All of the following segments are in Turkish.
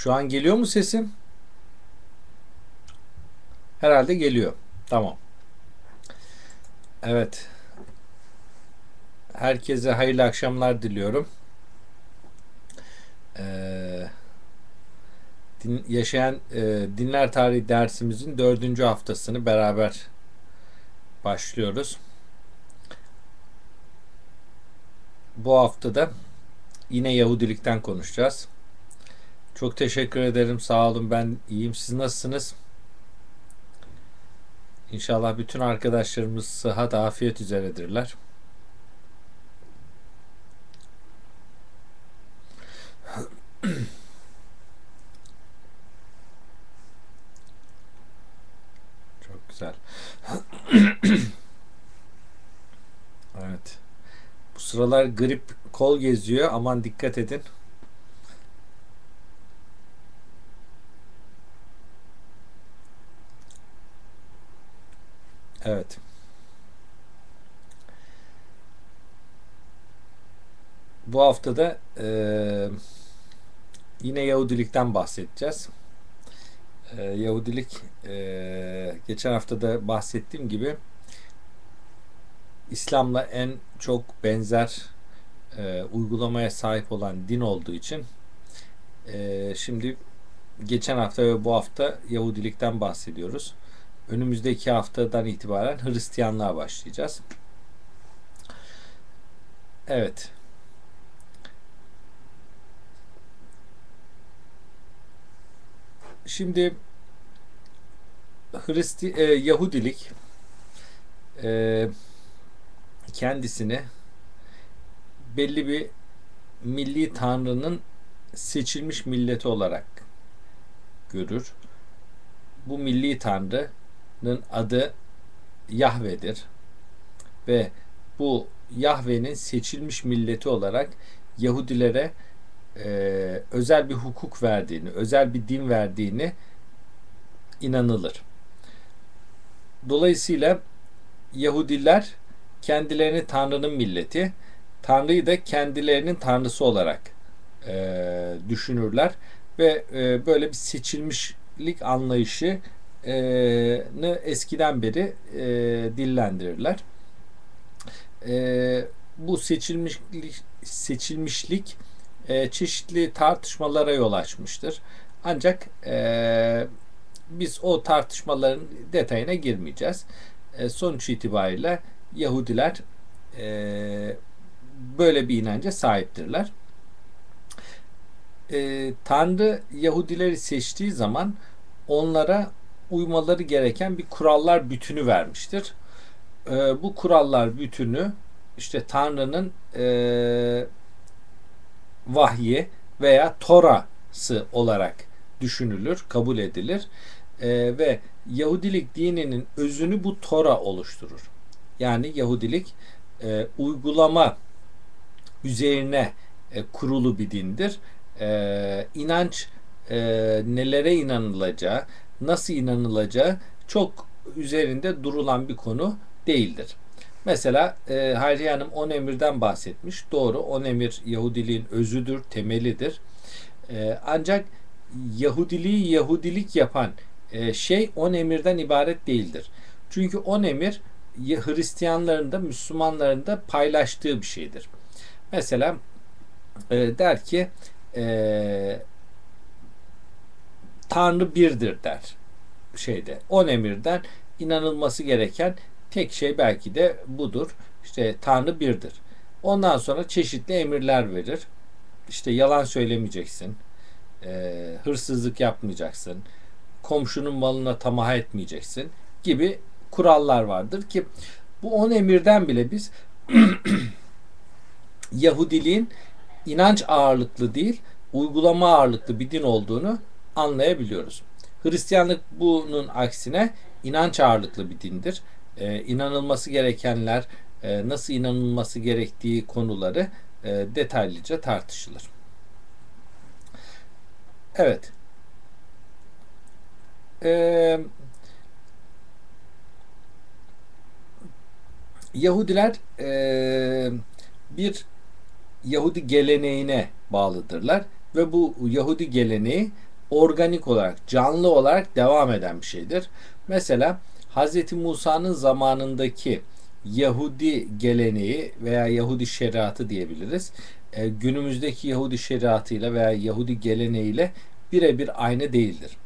Şu an geliyor mu sesim? Herhalde geliyor. Tamam. Evet. Herkese hayırlı akşamlar diliyorum. Ee, din, yaşayan e, dinler tarihi dersimizin dördüncü haftasını beraber başlıyoruz. Bu haftada yine Yahudilikten konuşacağız. Çok teşekkür ederim. Sağ olun. Ben iyiyim. Siz nasılsınız? İnşallah bütün arkadaşlarımız sıhhat, afiyet üzeredirler. Çok güzel. evet. Bu sıralar grip kol geziyor. Aman dikkat edin. Evet. Bu haftada e, yine Yahudilikten bahsedeceğiz. E, Yahudilik e, geçen hafta da bahsettiğim gibi İslam'la en çok benzer e, uygulamaya sahip olan din olduğu için e, şimdi geçen hafta ve bu hafta Yahudilikten bahsediyoruz. Önümüzdeki haftadan itibaren Hristiyanlığa başlayacağız. Evet. Şimdi Hristi e, Yahudilik e, kendisini belli bir milli tanrının seçilmiş milleti olarak görür. Bu milli tanrının adı Yahve'dir. Ve bu Yahve'nin seçilmiş milleti olarak Yahudilere e, özel bir hukuk verdiğini, özel bir din verdiğini inanılır. Dolayısıyla Yahudiler kendilerini Tanrı'nın milleti, Tanrı'yı da kendilerinin Tanrısı olarak e, düşünürler ve e, böyle bir seçilmişlik anlayışı e, eskiden beri e, dillendirirler. E, bu seçilmişlik seçilmişlik e, çeşitli tartışmalara yol açmıştır. Ancak e, biz o tartışmaların detayına girmeyeceğiz. E, sonuç itibariyle Yahudiler e, böyle bir inanca sahiptirler. E, Tanrı Yahudileri seçtiği zaman onlara uymaları gereken bir kurallar bütünü vermiştir. E, bu kurallar bütünü işte Tanrı'nın e, vahyi veya Tora'sı olarak düşünülür, kabul edilir. E, ve Yahudilik dininin özünü bu Tora oluşturur. Yani Yahudilik e, uygulama üzerine e, kurulu bir dindir. E, inanç e, nelere inanılacağı, nasıl inanılacağı çok üzerinde durulan bir konu değildir. Mesela e, Hayriye Hanım on emirden bahsetmiş. Doğru on emir Yahudiliğin özüdür, temelidir. E, ancak Yahudiliği Yahudilik yapan e, şey on emirden ibaret değildir. Çünkü on emir Hristiyanların da Müslümanların da paylaştığı bir şeydir. Mesela e, der ki e, Tanrı birdir der şeyde. On emirden inanılması gereken tek şey belki de budur. İşte Tanrı birdir. Ondan sonra çeşitli emirler verir. İşte yalan söylemeyeceksin. E, hırsızlık yapmayacaksın. Komşunun malına tamah etmeyeceksin gibi kurallar vardır ki bu on emirden bile biz Yahudiliğin inanç ağırlıklı değil, uygulama ağırlıklı bir din olduğunu anlayabiliyoruz. Hristiyanlık bunun aksine inanç ağırlıklı bir dindir. Ee, inanılması gerekenler, e, nasıl inanılması gerektiği konuları e, detaylıca tartışılır. Evet. Ee, Yahudiler e, bir Yahudi geleneğine bağlıdırlar ve bu Yahudi geleneği organik olarak, canlı olarak devam eden bir şeydir. Mesela Hz. Musa'nın zamanındaki Yahudi geleneği veya Yahudi şeriatı diyebiliriz. E, günümüzdeki Yahudi şeriatıyla veya Yahudi geleneğiyle birebir aynı değildir.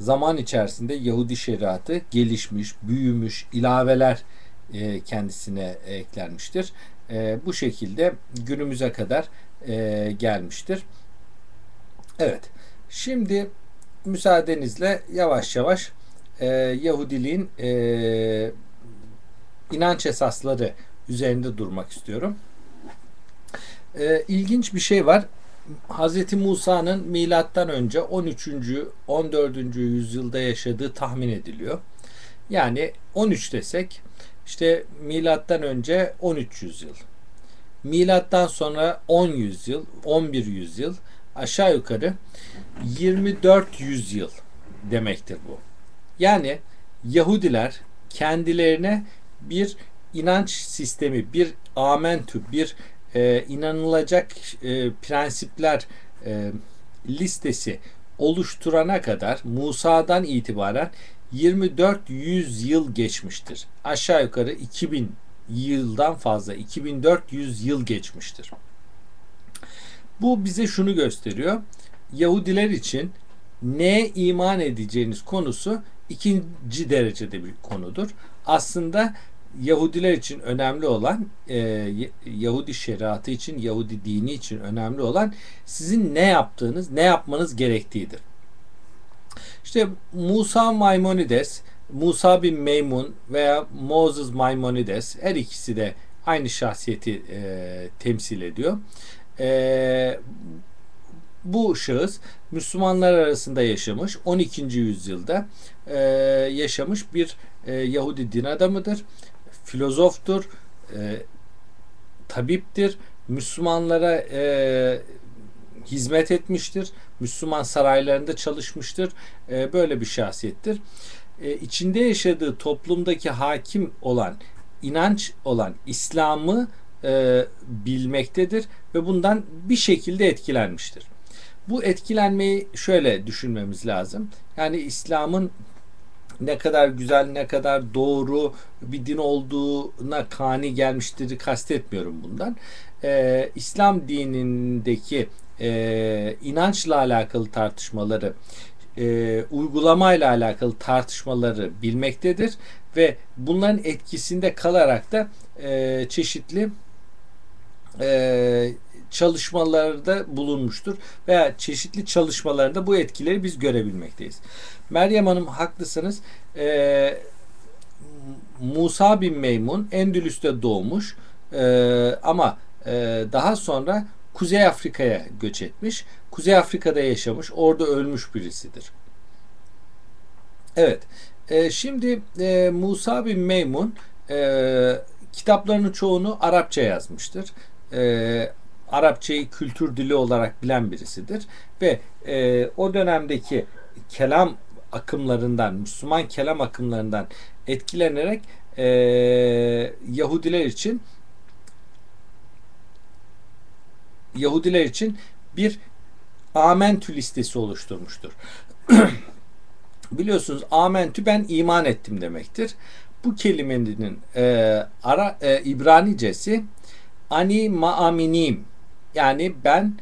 Zaman içerisinde Yahudi şeriatı gelişmiş, büyümüş, ilaveler e, kendisine eklenmiştir. E, bu şekilde günümüze kadar e, gelmiştir. Evet. Şimdi müsaadenizle yavaş yavaş e, Yahudiliğin e, inanç esasları üzerinde durmak istiyorum. E, ilginç bir şey var. Hz. Musa'nın milattan önce 13. 14. yüzyılda yaşadığı tahmin ediliyor. Yani 13 desek işte milattan önce 13 yüzyıl. Milattan sonra 10 yüzyıl, 11 yüzyıl aşağı yukarı 24 yüzyıl demektir bu. Yani Yahudiler kendilerine bir inanç sistemi, bir amentü, bir e, inanılacak e, prensipler e, listesi oluşturana kadar Musa'dan itibaren 2400 yıl geçmiştir. Aşağı yukarı 2000 yıldan fazla 2400 yıl geçmiştir. Bu bize şunu gösteriyor. Yahudiler için neye iman edeceğiniz konusu ikinci derecede bir konudur. Aslında Yahudiler için önemli olan e, Yahudi şeriatı için, Yahudi dini için önemli olan sizin ne yaptığınız, ne yapmanız gerektiğidir. İşte Musa Maimonides, Musa bin Meymun veya Moses Maimonides her ikisi de aynı şahsiyeti e, temsil ediyor. E, bu şahıs Müslümanlar arasında yaşamış 12. yüzyılda e, yaşamış bir e, Yahudi din adamıdır filozoftur, e, tabiptir, Müslümanlara e, hizmet etmiştir, Müslüman saraylarında çalışmıştır, e, böyle bir şahsiyettir. E, içinde yaşadığı toplumdaki hakim olan, inanç olan İslam'ı e, bilmektedir ve bundan bir şekilde etkilenmiştir. Bu etkilenmeyi şöyle düşünmemiz lazım. Yani İslam'ın ne kadar güzel, ne kadar doğru bir din olduğuna kani gelmiştir kastetmiyorum bundan. Ee, İslam dinindeki e, inançla alakalı tartışmaları, e, uygulamayla alakalı tartışmaları bilmektedir ve bunların etkisinde kalarak da e, çeşitli e, çalışmalarda bulunmuştur veya çeşitli çalışmalarında bu etkileri biz görebilmekteyiz. Meryem Hanım haklısınız. Ee, Musa bin Meymun Endülüs'te doğmuş ee, ama e, daha sonra Kuzey Afrika'ya göç etmiş. Kuzey Afrika'da yaşamış, orada ölmüş birisidir. Evet, e, şimdi e, Musa bin Meymun e, kitaplarının çoğunu Arapça yazmıştır. E, Arapçayı kültür dili olarak bilen birisidir ve e, o dönemdeki kelam akımlarından, Müslüman kelam akımlarından etkilenerek e, Yahudiler için Yahudiler için bir amentü listesi oluşturmuştur. Biliyorsunuz amentü ben iman ettim demektir. Bu kelimenin e, ara e, İbranicesi ani maaminim yani ben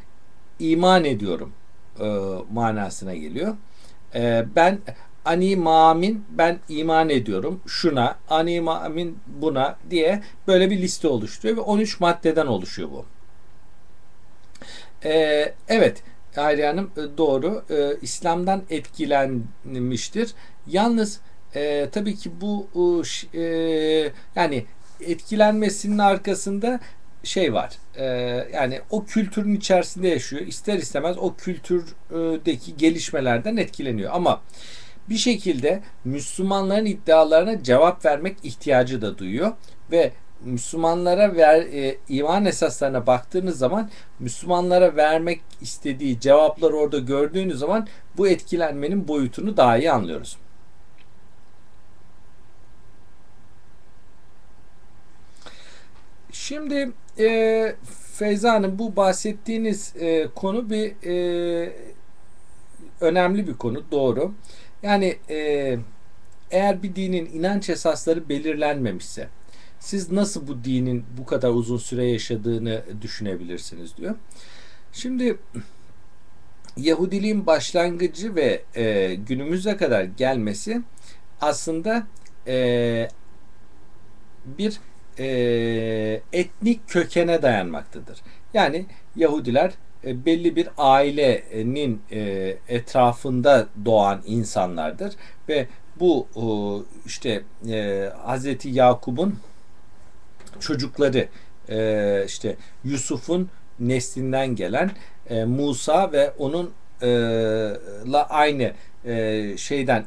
iman ediyorum e, manasına geliyor. E, ben ani mamin ben iman ediyorum şuna ani mamin buna diye böyle bir liste oluşturuyor ve 13 maddeden oluşuyor bu. E, evet Hayriye Hanım e, doğru. E, İslam'dan etkilenmiştir. Yalnız e, tabii ki bu e, yani etkilenmesinin arkasında şey var. E, yani o kültürün içerisinde yaşıyor. İster istemez o kültürdeki gelişmelerden etkileniyor. Ama bir şekilde Müslümanların iddialarına cevap vermek ihtiyacı da duyuyor ve Müslümanlara ver, e, iman esaslarına baktığınız zaman Müslümanlara vermek istediği cevapları orada gördüğünüz zaman bu etkilenmenin boyutunu daha iyi anlıyoruz. Şimdi e, Feyza Hanım bu bahsettiğiniz e, konu bir e, önemli bir konu doğru. Yani e, eğer bir dinin inanç esasları belirlenmemişse siz nasıl bu dinin bu kadar uzun süre yaşadığını düşünebilirsiniz diyor. Şimdi Yahudiliğin başlangıcı ve e, günümüze kadar gelmesi aslında e, bir e, etnik kökene dayanmaktadır. Yani Yahudiler e, belli bir ailenin e, etrafında doğan insanlardır ve bu e, işte e, Hazreti Yakup'un çocukları e, işte Yusuf'un neslinden gelen e, Musa ve onun e, aynı e, şeyden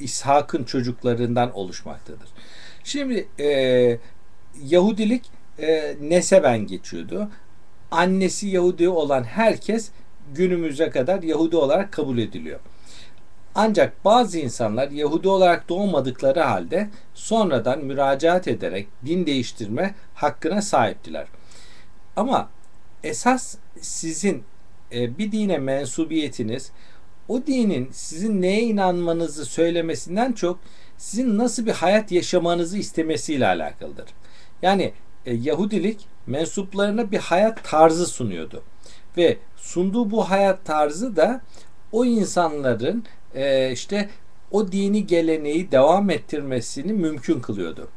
İshak'ın çocuklarından oluşmaktadır. Şimdi e, Yahudilik e, neseben geçiyordu. Annesi Yahudi olan herkes günümüze kadar Yahudi olarak kabul ediliyor. Ancak bazı insanlar Yahudi olarak doğmadıkları halde sonradan müracaat ederek din değiştirme hakkına sahiptiler. Ama esas sizin e, bir dine mensubiyetiniz o dinin sizin neye inanmanızı söylemesinden çok sizin nasıl bir hayat yaşamanızı istemesiyle alakalıdır. Yani e, Yahudilik mensuplarına bir hayat tarzı sunuyordu. Ve sunduğu bu hayat tarzı da o insanların e, işte o dini geleneği devam ettirmesini mümkün kılıyordu.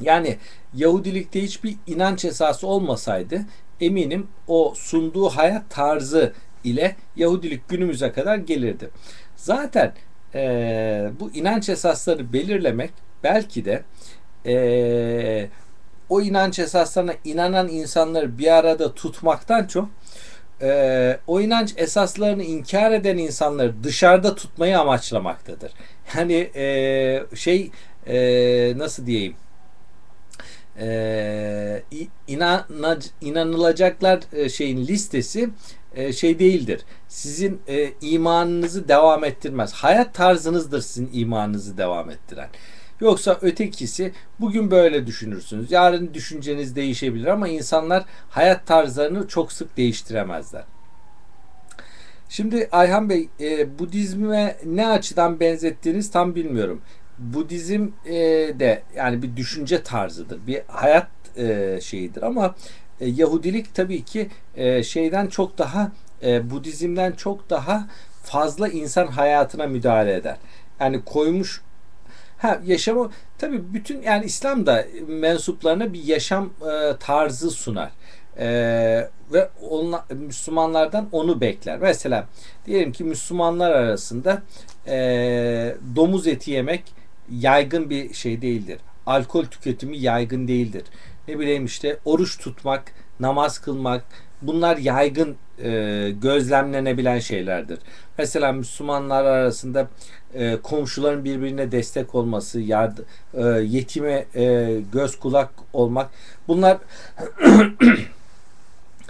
Yani Yahudilikte hiçbir inanç esası olmasaydı eminim o sunduğu hayat tarzı ile Yahudilik günümüze kadar gelirdi. Zaten e, bu inanç esasları belirlemek belki de e, o inanç esaslarına inanan insanları bir arada tutmaktan çok e, o inanç esaslarını inkar eden insanları dışarıda tutmayı amaçlamaktadır. Yani e, şey e, nasıl diyeyim e, inanac, inanılacaklar e, şeyin listesi e, şey değildir. Sizin e, imanınızı devam ettirmez. Hayat tarzınızdır sizin imanınızı devam ettiren. Yoksa ötekisi bugün böyle düşünürsünüz. Yarın düşünceniz değişebilir ama insanlar hayat tarzlarını çok sık değiştiremezler. Şimdi Ayhan Bey e, Budizme ne açıdan benzettiğiniz tam bilmiyorum. Budizm e, de yani bir düşünce tarzıdır. Bir hayat e, şeyidir ama e, Yahudilik tabii ki e, şeyden çok daha e, Budizm'den çok daha fazla insan hayatına müdahale eder. Yani koymuş Ha yaşamı tabii bütün yani İslam da mensuplarına bir yaşam e, tarzı sunar. E, ve onla, Müslümanlardan onu bekler. Mesela diyelim ki Müslümanlar arasında e, domuz eti yemek yaygın bir şey değildir. Alkol tüketimi yaygın değildir. Ne bileyim işte oruç tutmak, namaz kılmak bunlar yaygın e, gözlemlenebilen şeylerdir. Mesela Müslümanlar arasında e, komşuların birbirine destek olması, yardım, e, yetime e, göz kulak olmak bunlar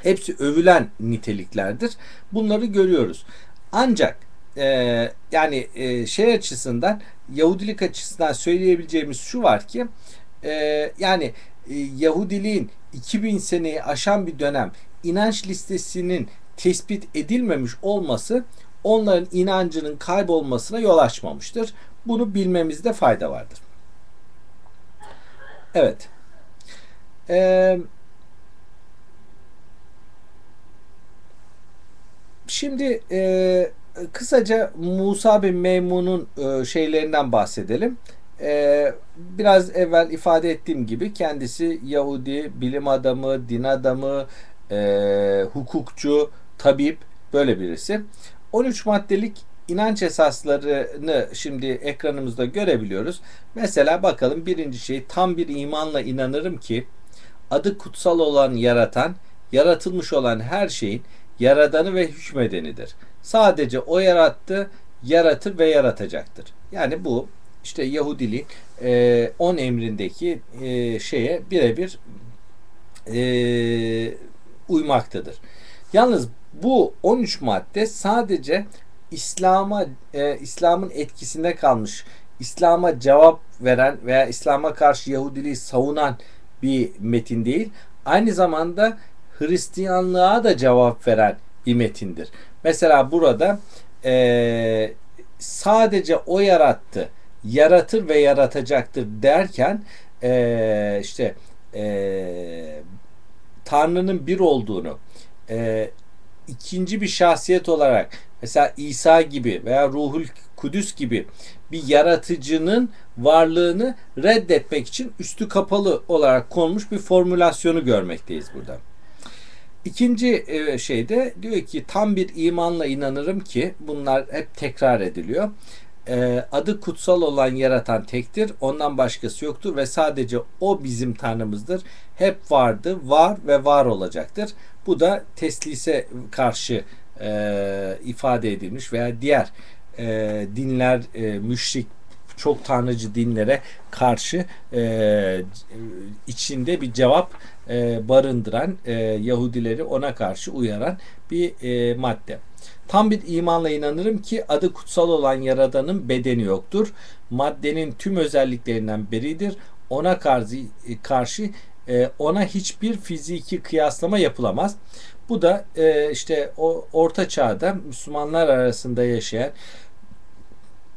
hepsi övülen niteliklerdir. Bunları görüyoruz. Ancak e, yani e, şey açısından Yahudilik açısından söyleyebileceğimiz şu var ki e, yani e, Yahudiliğin 2000 seneyi aşan bir dönem inanç listesinin tespit edilmemiş olması onların inancının kaybolmasına yol açmamıştır. Bunu bilmemizde fayda vardır. Evet. Ee, şimdi e, kısaca Musa bin Meymun'un e, şeylerinden bahsedelim. E, biraz evvel ifade ettiğim gibi kendisi Yahudi, bilim adamı, din adamı, e, hukukçu, tabip böyle birisi. 13 maddelik inanç esaslarını şimdi ekranımızda görebiliyoruz. Mesela bakalım birinci şey tam bir imanla inanırım ki adı kutsal olan yaratan, yaratılmış olan her şeyin yaradanı ve hükmedenidir. Sadece o yarattı, yaratır ve yaratacaktır. Yani bu işte Yahudiliğin e, on emrindeki e, şeye birebir e, uymaktadır. Yalnız bu 13 madde sadece İslam'a e, İslam'ın etkisinde kalmış, İslam'a cevap veren veya İslam'a karşı Yahudiliği savunan bir metin değil. Aynı zamanda Hristiyanlığa da cevap veren bir metindir. Mesela burada e, sadece o yarattı, yaratır ve yaratacaktır derken e, işte e, Tanrı'nın bir olduğunu e, ikinci bir şahsiyet olarak mesela İsa gibi veya Ruhul Kudüs gibi bir yaratıcının varlığını reddetmek için üstü kapalı olarak konmuş bir formülasyonu görmekteyiz burada. İkinci e, şeyde diyor ki tam bir imanla inanırım ki bunlar hep tekrar ediliyor. E, adı kutsal olan yaratan tektir. Ondan başkası yoktur ve sadece o bizim Tanrımızdır. Hep vardı, var ve var olacaktır. Bu da teslise karşı e, ifade edilmiş veya diğer e, dinler, e, müşrik çok tanrıcı dinlere karşı e, içinde bir cevap e, barındıran e, Yahudileri ona karşı uyaran bir e, madde. Tam bir imanla inanırım ki adı kutsal olan Yaradan'ın bedeni yoktur. Maddenin tüm özelliklerinden biridir. Ona karşı, karşı e, ona hiçbir fiziki kıyaslama yapılamaz. Bu da e, işte o orta çağda Müslümanlar arasında yaşayan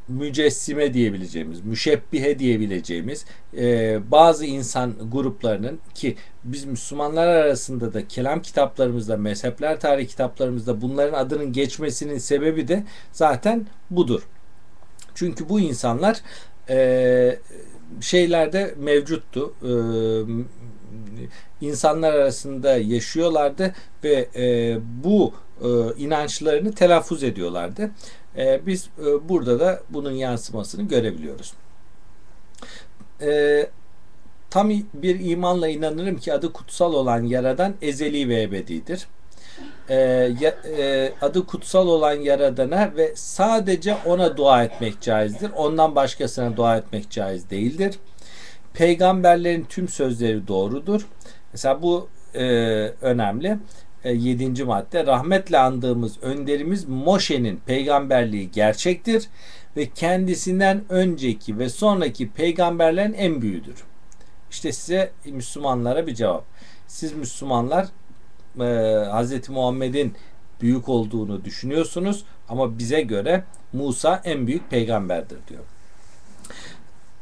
mücessime diyebileceğimiz, müşebbihe diyebileceğimiz e, bazı insan gruplarının ki biz Müslümanlar arasında da kelam kitaplarımızda, mezhepler tarihi kitaplarımızda bunların adının geçmesinin sebebi de zaten budur. Çünkü bu insanlar e, şeylerde mevcuttu. E, insanlar arasında yaşıyorlardı ve e, bu e, inançlarını telaffuz ediyorlardı. E, biz e, burada da bunun yansımasını görebiliyoruz. E, tam bir imanla inanırım ki adı kutsal olan Yaradan ezeli ve ebedidir. E, e, adı kutsal olan Yaradan'a ve sadece ona dua etmek caizdir. Ondan başkasına dua etmek caiz değildir. Peygamberlerin tüm sözleri doğrudur. Mesela bu e, önemli. 7. E, madde rahmetle andığımız önderimiz Moşe'nin peygamberliği gerçektir ve kendisinden önceki ve sonraki peygamberlerin en büyüğüdür. İşte size Müslümanlara bir cevap. Siz Müslümanlar e, Hz. Muhammed'in büyük olduğunu düşünüyorsunuz ama bize göre Musa en büyük peygamberdir diyor.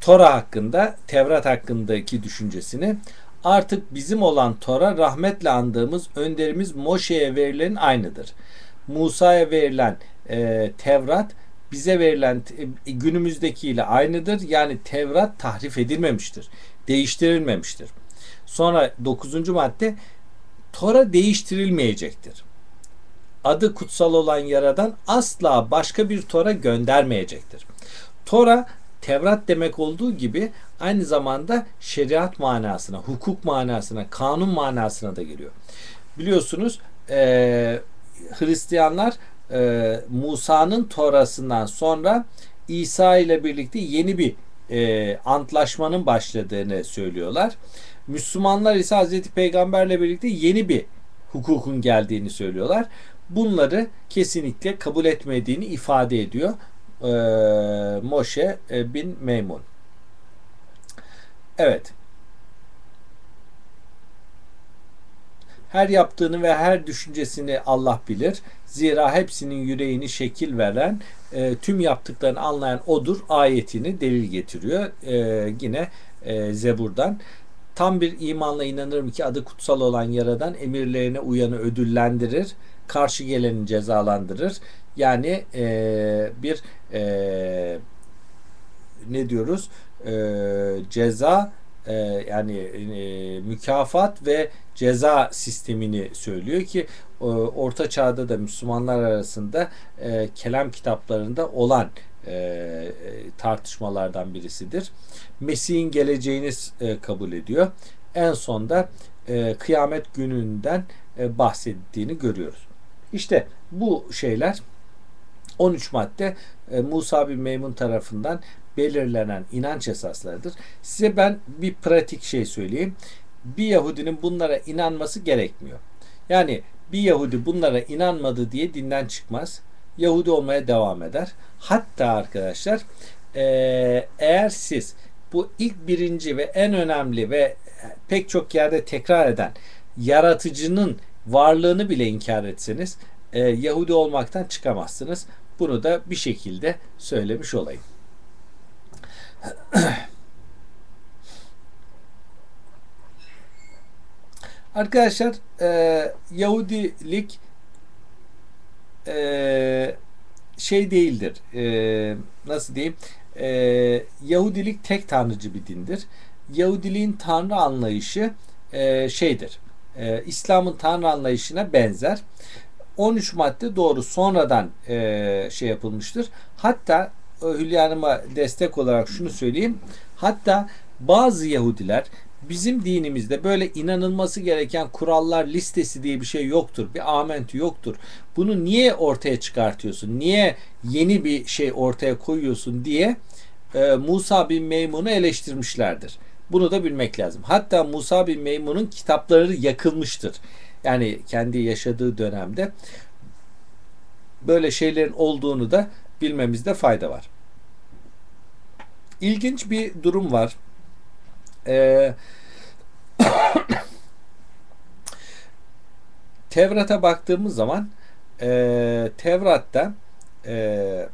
Tora hakkında, Tevrat hakkındaki düşüncesini Artık bizim olan Tora rahmetle andığımız önderimiz Moşe'ye verilen aynıdır. Musa'ya verilen e, Tevrat bize verilen e, günümüzdekiyle aynıdır. Yani Tevrat tahrif edilmemiştir. Değiştirilmemiştir. Sonra 9. madde Tora değiştirilmeyecektir. Adı kutsal olan yaradan asla başka bir Tora göndermeyecektir. Tora Tevrat demek olduğu gibi aynı zamanda şeriat manasına, hukuk manasına, kanun manasına da geliyor. Biliyorsunuz e, Hristiyanlar e, Musa'nın Torasından sonra İsa ile birlikte yeni bir e, antlaşmanın başladığını söylüyorlar. Müslümanlar ise Hazreti Peygamberle birlikte yeni bir hukukun geldiğini söylüyorlar. Bunları kesinlikle kabul etmediğini ifade ediyor e, Moşe bin Meymun. Evet. Her yaptığını ve her düşüncesini Allah bilir. Zira hepsinin yüreğini şekil veren, e, tüm yaptıklarını anlayan odur ayetini delil getiriyor. E, yine e, Zebur'dan. Tam bir imanla inanırım ki adı kutsal olan Yaradan emirlerine uyanı ödüllendirir, karşı geleni cezalandırır. Yani e, bir e, ne diyoruz? E, ceza e, yani e, mükafat ve ceza sistemini söylüyor ki e, Orta Çağ'da da Müslümanlar arasında e, kelam kitaplarında olan e, tartışmalardan birisidir. Mesih'in geleceğini e, kabul ediyor. En sonda e, kıyamet gününden e, bahsettiğini görüyoruz. İşte bu şeyler 13 madde e, Musa bin Meymun tarafından belirlenen inanç esaslarıdır. Size ben bir pratik şey söyleyeyim. Bir Yahudinin bunlara inanması gerekmiyor. Yani bir Yahudi bunlara inanmadı diye dinden çıkmaz. Yahudi olmaya devam eder. Hatta arkadaşlar e, eğer siz bu ilk birinci ve en önemli ve pek çok yerde tekrar eden yaratıcının varlığını bile inkar etseniz e, Yahudi olmaktan çıkamazsınız. Bunu da bir şekilde söylemiş olayım. Arkadaşlar e, Yahudilik e, şey değildir. E, nasıl diyeyim? E, Yahudilik tek tanrıcı bir dindir. Yahudiliğin tanrı anlayışı e, şeydir. E, İslam'ın tanrı anlayışına benzer. 13 madde doğru sonradan e, şey yapılmıştır. Hatta Hülya Hanım'a destek olarak şunu söyleyeyim. Hatta bazı Yahudiler bizim dinimizde böyle inanılması gereken kurallar listesi diye bir şey yoktur. Bir amentü yoktur. Bunu niye ortaya çıkartıyorsun? Niye yeni bir şey ortaya koyuyorsun diye e, Musa bin Meymun'u eleştirmişlerdir. Bunu da bilmek lazım. Hatta Musa bin Meymun'un kitapları yakılmıştır. Yani kendi yaşadığı dönemde böyle şeylerin olduğunu da bilmemizde fayda var. İlginç bir durum var. Ee, Tevrat'a baktığımız zaman e, Tevrat'ta e,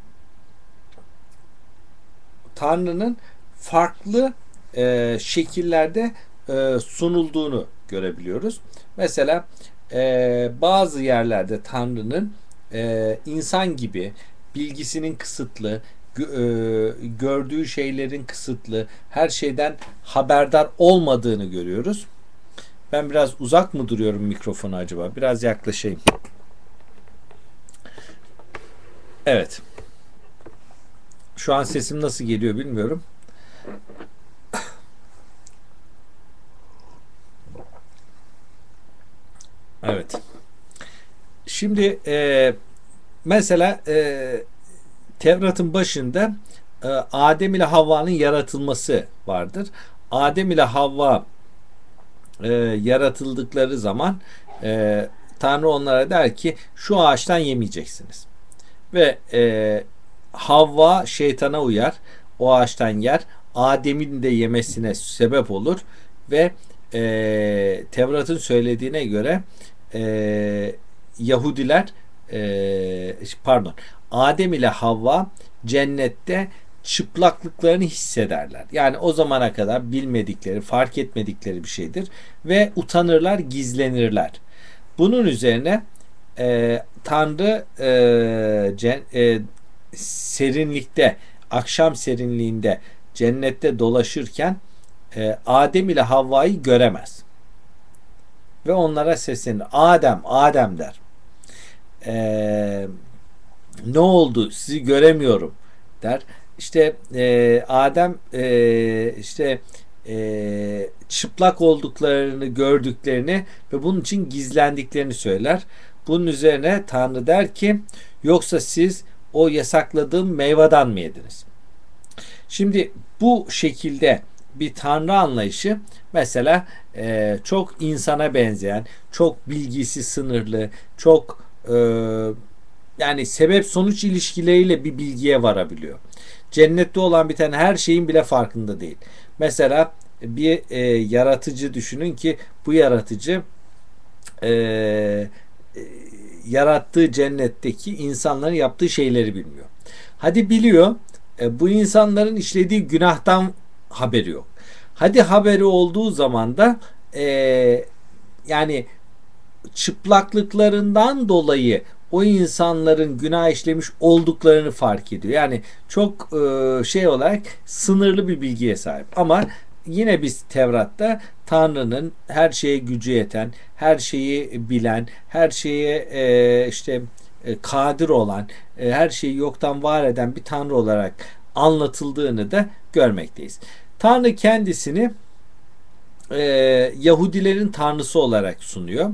Tanrı'nın farklı e, şekillerde e, sunulduğunu görebiliyoruz. Mesela e, bazı yerlerde Tanrı'nın e, insan gibi bilgisinin kısıtlı, gördüğü şeylerin kısıtlı, her şeyden haberdar olmadığını görüyoruz. Ben biraz uzak mı duruyorum mikrofona acaba? Biraz yaklaşayım. Evet. Şu an sesim nasıl geliyor bilmiyorum. Evet. Şimdi e, mesela e, Tevrat'ın başında e, Adem ile Havva'nın yaratılması vardır. Adem ile Havva e, yaratıldıkları zaman e, Tanrı onlara der ki şu ağaçtan yemeyeceksiniz. Ve e, Havva şeytana uyar. O ağaçtan yer. Adem'in de yemesine sebep olur. Ve e, Tevrat'ın söylediğine göre e, Yahudiler e, pardon Adem ile Havva cennette çıplaklıklarını hissederler. Yani o zamana kadar bilmedikleri, fark etmedikleri bir şeydir ve utanırlar, gizlenirler. Bunun üzerine e, Tanrı e, cen, e, serinlikte, akşam serinliğinde cennette dolaşırken e, Adem ile Havva'yı göremez. Ve onlara seslenir. Adem, Adem der. Eee ne oldu sizi göremiyorum der. İşte e, Adem e, işte e, çıplak olduklarını gördüklerini ve bunun için gizlendiklerini söyler. Bunun üzerine Tanrı der ki yoksa siz o yasakladığım meyveden mi yediniz? Şimdi bu şekilde bir tanrı anlayışı mesela e, çok insana benzeyen, çok bilgisi sınırlı, çok e, yani sebep sonuç ilişkileriyle bir bilgiye varabiliyor. Cennette olan biten her şeyin bile farkında değil. Mesela bir e, yaratıcı düşünün ki bu yaratıcı e, e, yarattığı cennetteki insanların yaptığı şeyleri bilmiyor. Hadi biliyor e, bu insanların işlediği günahtan haberi yok. Hadi haberi olduğu zaman da e, yani çıplaklıklarından dolayı o insanların günah işlemiş olduklarını fark ediyor. Yani çok e, şey olarak sınırlı bir bilgiye sahip. Ama yine biz Tevrat'ta Tanrı'nın her şeye gücü yeten, her şeyi bilen, her şeye e, işte e, kadir olan, e, her şeyi yoktan var eden bir Tanrı olarak anlatıldığını da görmekteyiz. Tanrı kendisini e, Yahudilerin tanrısı olarak sunuyor.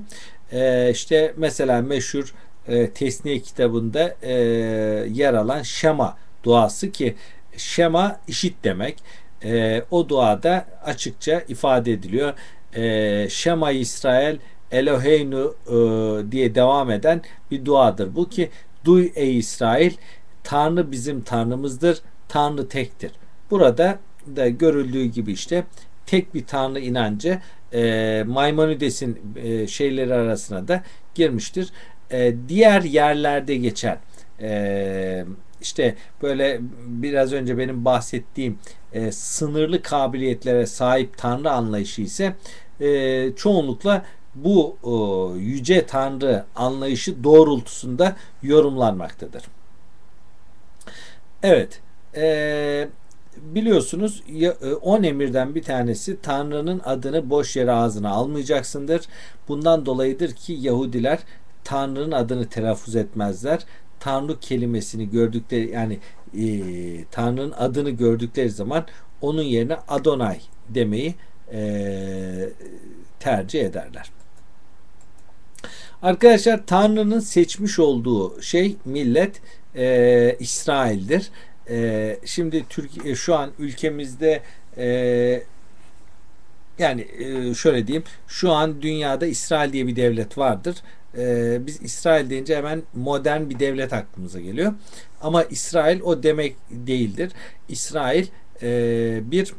E, işte mesela meşhur e, Tesniye kitabında e, yer alan Şema duası ki Şema işit demek. E, o duada açıkça ifade ediliyor. E, Şema İsrail Eloheynu e, diye devam eden bir duadır. Bu ki duy ey İsrail Tanrı bizim Tanrımızdır. Tanrı tektir. Burada da görüldüğü gibi işte tek bir Tanrı inancı e, Maimonides'in e, şeyleri arasına da girmiştir e, diğer yerlerde geçen e, işte böyle biraz önce benim bahsettiğim e, sınırlı kabiliyetlere sahip tanrı anlayışı ise e, çoğunlukla bu e, yüce tanrı anlayışı doğrultusunda yorumlanmaktadır. Evet. E, biliyorsunuz 10 e, emirden bir tanesi Tanrı'nın adını boş yere ağzına almayacaksındır. Bundan dolayıdır ki Yahudiler Tanrı'nın adını telaffuz etmezler. Tanrı kelimesini gördükleri yani e, Tanrı'nın adını gördükleri zaman onun yerine Adonay demeyi e, tercih ederler. Arkadaşlar Tanrı'nın seçmiş olduğu şey millet e, İsrail'dir. E, şimdi Türkiye şu an ülkemizde e, yani e, şöyle diyeyim şu an dünyada İsrail diye bir devlet vardır. E, biz İsrail deyince hemen modern bir devlet aklımıza geliyor. Ama İsrail o demek değildir. İsrail e, bir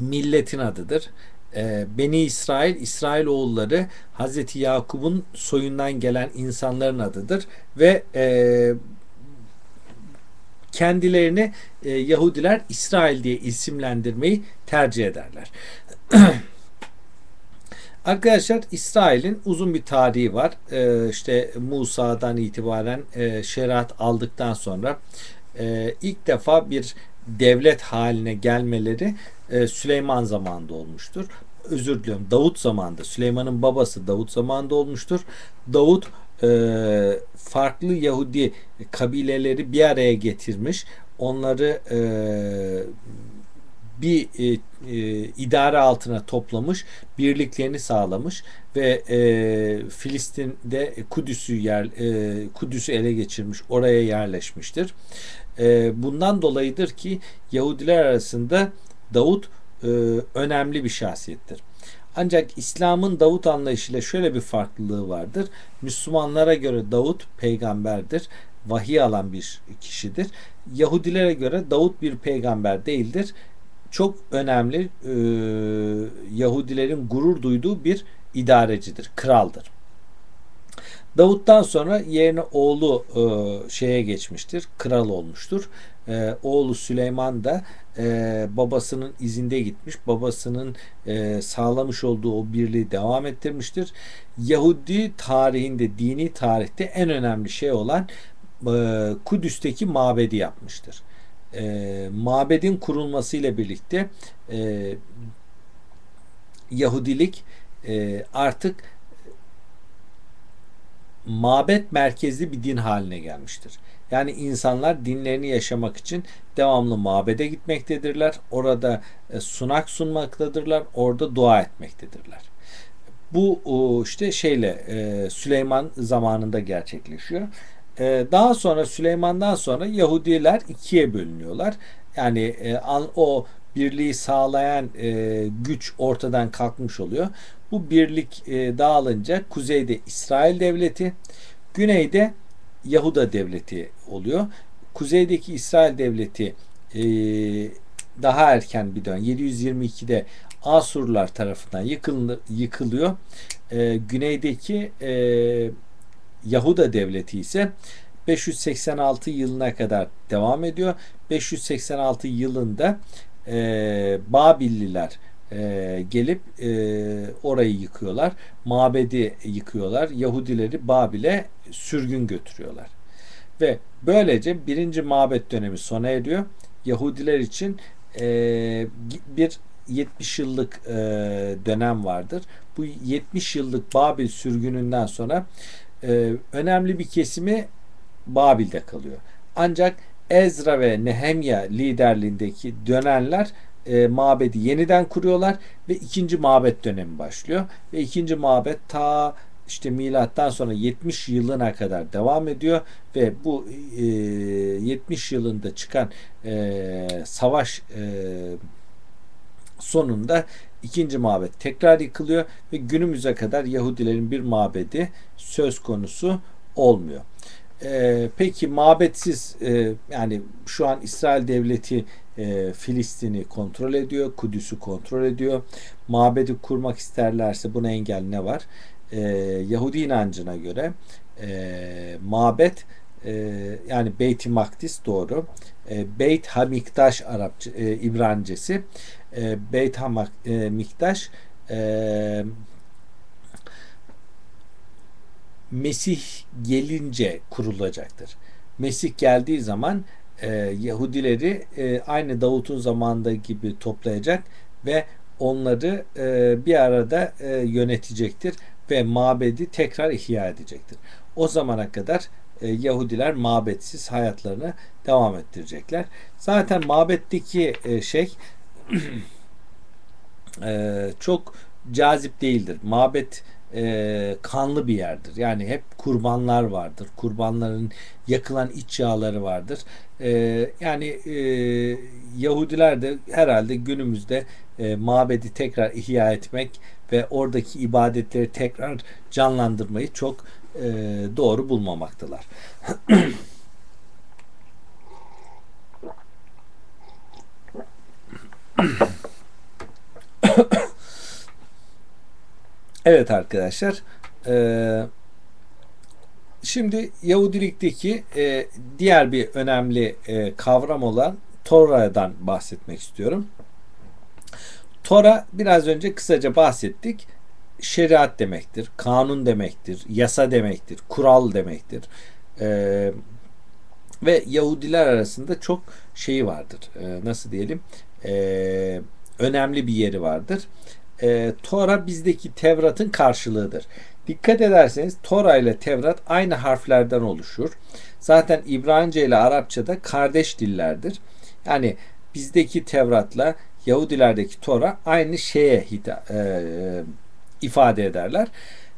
milletin adıdır. E, Beni İsrail, İsrail oğulları Hazreti Yakup'un soyundan gelen insanların adıdır ve e, kendilerini e, Yahudiler İsrail diye isimlendirmeyi tercih ederler. Arkadaşlar İsrail'in uzun bir tarihi var. Ee, işte Musa'dan itibaren e, şeriat aldıktan sonra e, ilk defa bir devlet haline gelmeleri e, Süleyman zamanında olmuştur. Özür diliyorum Davut zamanında. Süleyman'ın babası Davut zamanında olmuştur. Davut e, farklı Yahudi kabileleri bir araya getirmiş. Onları e, bir e, e, idare altına toplamış, birliklerini sağlamış ve e, Filistin'de Kudüs'ü yer e, Kudüs'ü ele geçirmiş, oraya yerleşmiştir. E, bundan dolayıdır ki Yahudiler arasında Davut e, önemli bir şahsiyettir. Ancak İslam'ın Davut anlayışıyla şöyle bir farklılığı vardır. Müslümanlara göre Davut peygamberdir. Vahiy alan bir kişidir. Yahudilere göre Davut bir peygamber değildir. Çok önemli e, Yahudilerin gurur duyduğu bir idarecidir, kraldır. Davut'tan sonra yerine oğlu e, şeye geçmiştir, kral olmuştur. E, oğlu Süleyman da e, babasının izinde gitmiş. Babasının e, sağlamış olduğu o birliği devam ettirmiştir. Yahudi tarihinde, dini tarihte en önemli şey olan e, Kudüs'teki mabedi yapmıştır. E, mabedin kurulmasıyla birlikte e, Yahudilik e, artık mabet merkezli bir din haline gelmiştir. Yani insanlar dinlerini yaşamak için devamlı mabede gitmektedirler. Orada e, sunak sunmaktadırlar. Orada dua etmektedirler. Bu işte şeyle e, Süleyman zamanında gerçekleşiyor. E, daha sonra Süleyman'dan sonra Yahudiler ikiye bölünüyorlar. Yani o birliği sağlayan güç ortadan kalkmış oluyor. Bu birlik dağılınca kuzeyde İsrail devleti, güneyde Yahuda devleti oluyor. Kuzeydeki İsrail devleti e, daha erken bir dönem 722'de Asurlar tarafından yıkılıyor. E, güneydeki e, Yahuda devleti ise 586 yılına kadar devam ediyor. 586 yılında e, Babilliler e, gelip e, orayı yıkıyorlar. Mabedi yıkıyorlar. Yahudileri Babil'e sürgün götürüyorlar. Ve böylece birinci mabet dönemi sona eriyor. Yahudiler için e, bir 70 yıllık e, dönem vardır. Bu 70 yıllık Babil sürgününden sonra e, önemli bir kesimi Babil'de kalıyor. Ancak Ezra ve Nehemya liderliğindeki dönenler e, mabedi yeniden kuruyorlar ve ikinci mabet dönemi başlıyor. Ve ikinci mabet ta işte milattan sonra 70 yılına kadar devam ediyor ve bu e, 70 yılında çıkan e, savaş e, sonunda ikinci mabet tekrar yıkılıyor ve günümüze kadar Yahudilerin bir mabedi söz konusu olmuyor. E, peki mabetsiz e, yani şu an İsrail devleti e, Filistin'i kontrol ediyor, Kudüs'ü kontrol ediyor. Mabedi kurmak isterlerse buna engel ne var? E, Yahudi inancına göre e, mabet e, yani Beyt-i Makdis doğru. E, Beyt Hamiktaş Arapça e, İbranicesi. E, Beyt Hamiktaş e, Mesih gelince kurulacaktır. Mesih geldiği zaman e, Yahudileri e, aynı Davut'un zamanında gibi toplayacak ve onları e, bir arada e, yönetecektir ve mabedi tekrar ihya edecektir. O zamana kadar e, Yahudiler mabetsiz hayatlarını devam ettirecekler. Zaten mabetteki e, şey e, çok cazip değildir. Mabet e, kanlı bir yerdir. Yani hep kurbanlar vardır. Kurbanların yakılan iç yağları vardır. E, yani e, Yahudiler de herhalde günümüzde e, mabedi tekrar ihya etmek ve oradaki ibadetleri tekrar canlandırmayı çok e, doğru bulmamaktalar. evet arkadaşlar e, şimdi Yahudilikteki e, diğer bir önemli e, kavram olan Tora'dan bahsetmek istiyorum. Tora biraz önce kısaca bahsettik. Şeriat demektir, kanun demektir, yasa demektir, kural demektir. Ee, ve Yahudiler arasında çok şeyi vardır. Ee, nasıl diyelim? Ee, önemli bir yeri vardır. Ee, Tora bizdeki Tevrat'ın karşılığıdır. Dikkat ederseniz Tora ile Tevrat aynı harflerden oluşur. Zaten İbranice ile Arapçada kardeş dillerdir. Yani bizdeki Tevrat'la Yahudilerdeki Tora aynı şeye hita, e, e, ifade ederler.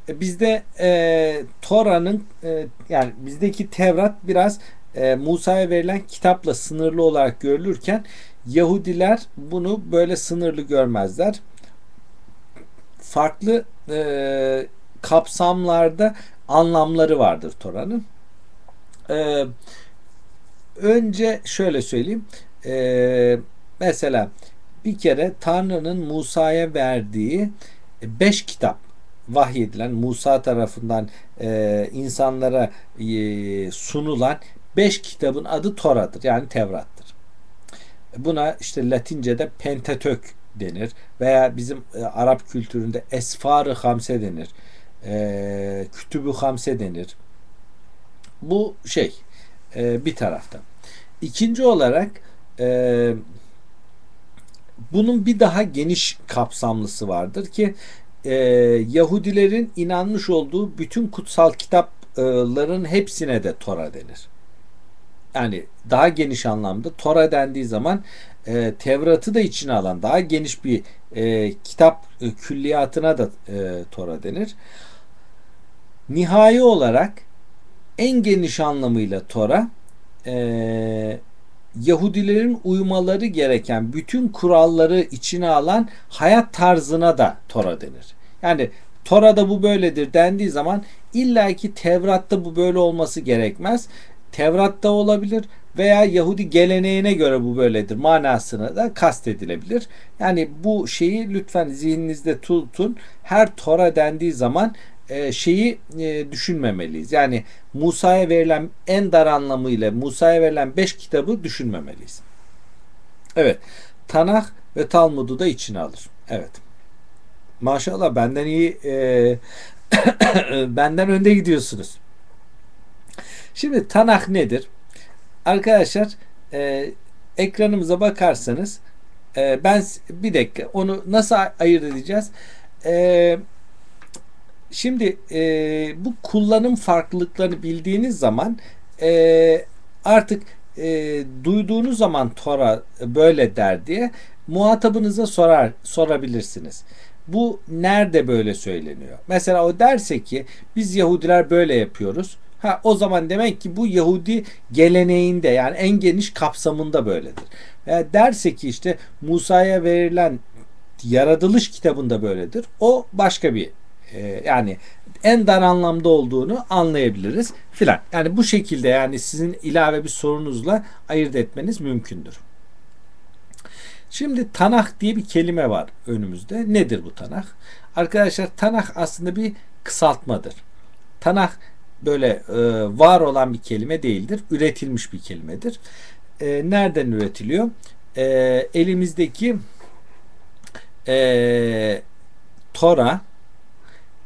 E, bizde e, Tora'nın e, yani bizdeki Tevrat biraz e, Musa'ya verilen kitapla sınırlı olarak görülürken Yahudiler bunu böyle sınırlı görmezler. Farklı e, kapsamlarda anlamları vardır Tora'nın. E, önce şöyle söyleyeyim. E, mesela bir kere Tanrı'nın Musa'ya verdiği beş kitap vahyedilen Musa tarafından e, insanlara e, sunulan beş kitabın adı Tora'dır. Yani Tevrat'tır. Buna işte Latince'de Pentatök denir veya bizim e, Arap kültüründe Esfar-ı Hamse denir. E, Kütübü Hamse denir. Bu şey e, bir taraftan. İkinci olarak bunun bir daha geniş kapsamlısı vardır ki e, Yahudilerin inanmış olduğu bütün kutsal kitapların hepsine de Tora denir. Yani daha geniş anlamda Tora dendiği zaman e, Tevrat'ı da içine alan daha geniş bir e, kitap e, külliyatına da e, Tora denir. Nihai olarak en geniş anlamıyla Tora e, Yahudilerin uymaları gereken bütün kuralları içine alan hayat tarzına da Tora denir. Yani Tora'da bu böyledir dendiği zaman illaki Tevrat'ta bu böyle olması gerekmez. Tevrat'ta olabilir veya Yahudi geleneğine göre bu böyledir manasına da kastedilebilir. Yani bu şeyi lütfen zihninizde tutun. Her Tora dendiği zaman e, şeyi e, düşünmemeliyiz. Yani Musa'ya verilen en dar anlamıyla Musa'ya verilen beş kitabı düşünmemeliyiz. Evet. Tanah ve Talmud'u da içine alır. Evet. Maşallah benden iyi e, benden önde gidiyorsunuz. Şimdi Tanah nedir? Arkadaşlar e, ekranımıza bakarsanız e, ben bir dakika onu nasıl ayırt edeceğiz? Eee Şimdi e, bu kullanım farklılıklarını bildiğiniz zaman e, artık e, duyduğunuz zaman Tora böyle der diye muhatabınıza sorar sorabilirsiniz. Bu nerede böyle söyleniyor? Mesela o derse ki biz Yahudiler böyle yapıyoruz. Ha o zaman demek ki bu Yahudi geleneğinde yani en geniş kapsamında böyledir. Veya derse ki işte Musa'ya verilen yaratılış kitabında böyledir. O başka bir e, yani en dar anlamda olduğunu anlayabiliriz filan. Yani bu şekilde yani sizin ilave bir sorunuzla ayırt etmeniz mümkündür. Şimdi Tanah diye bir kelime var önümüzde. Nedir bu Tanah? Arkadaşlar Tanah aslında bir kısaltmadır. Tanah böyle e, var olan bir kelime değildir. Üretilmiş bir kelimedir. E, nereden üretiliyor? E, elimizdeki e, Tora,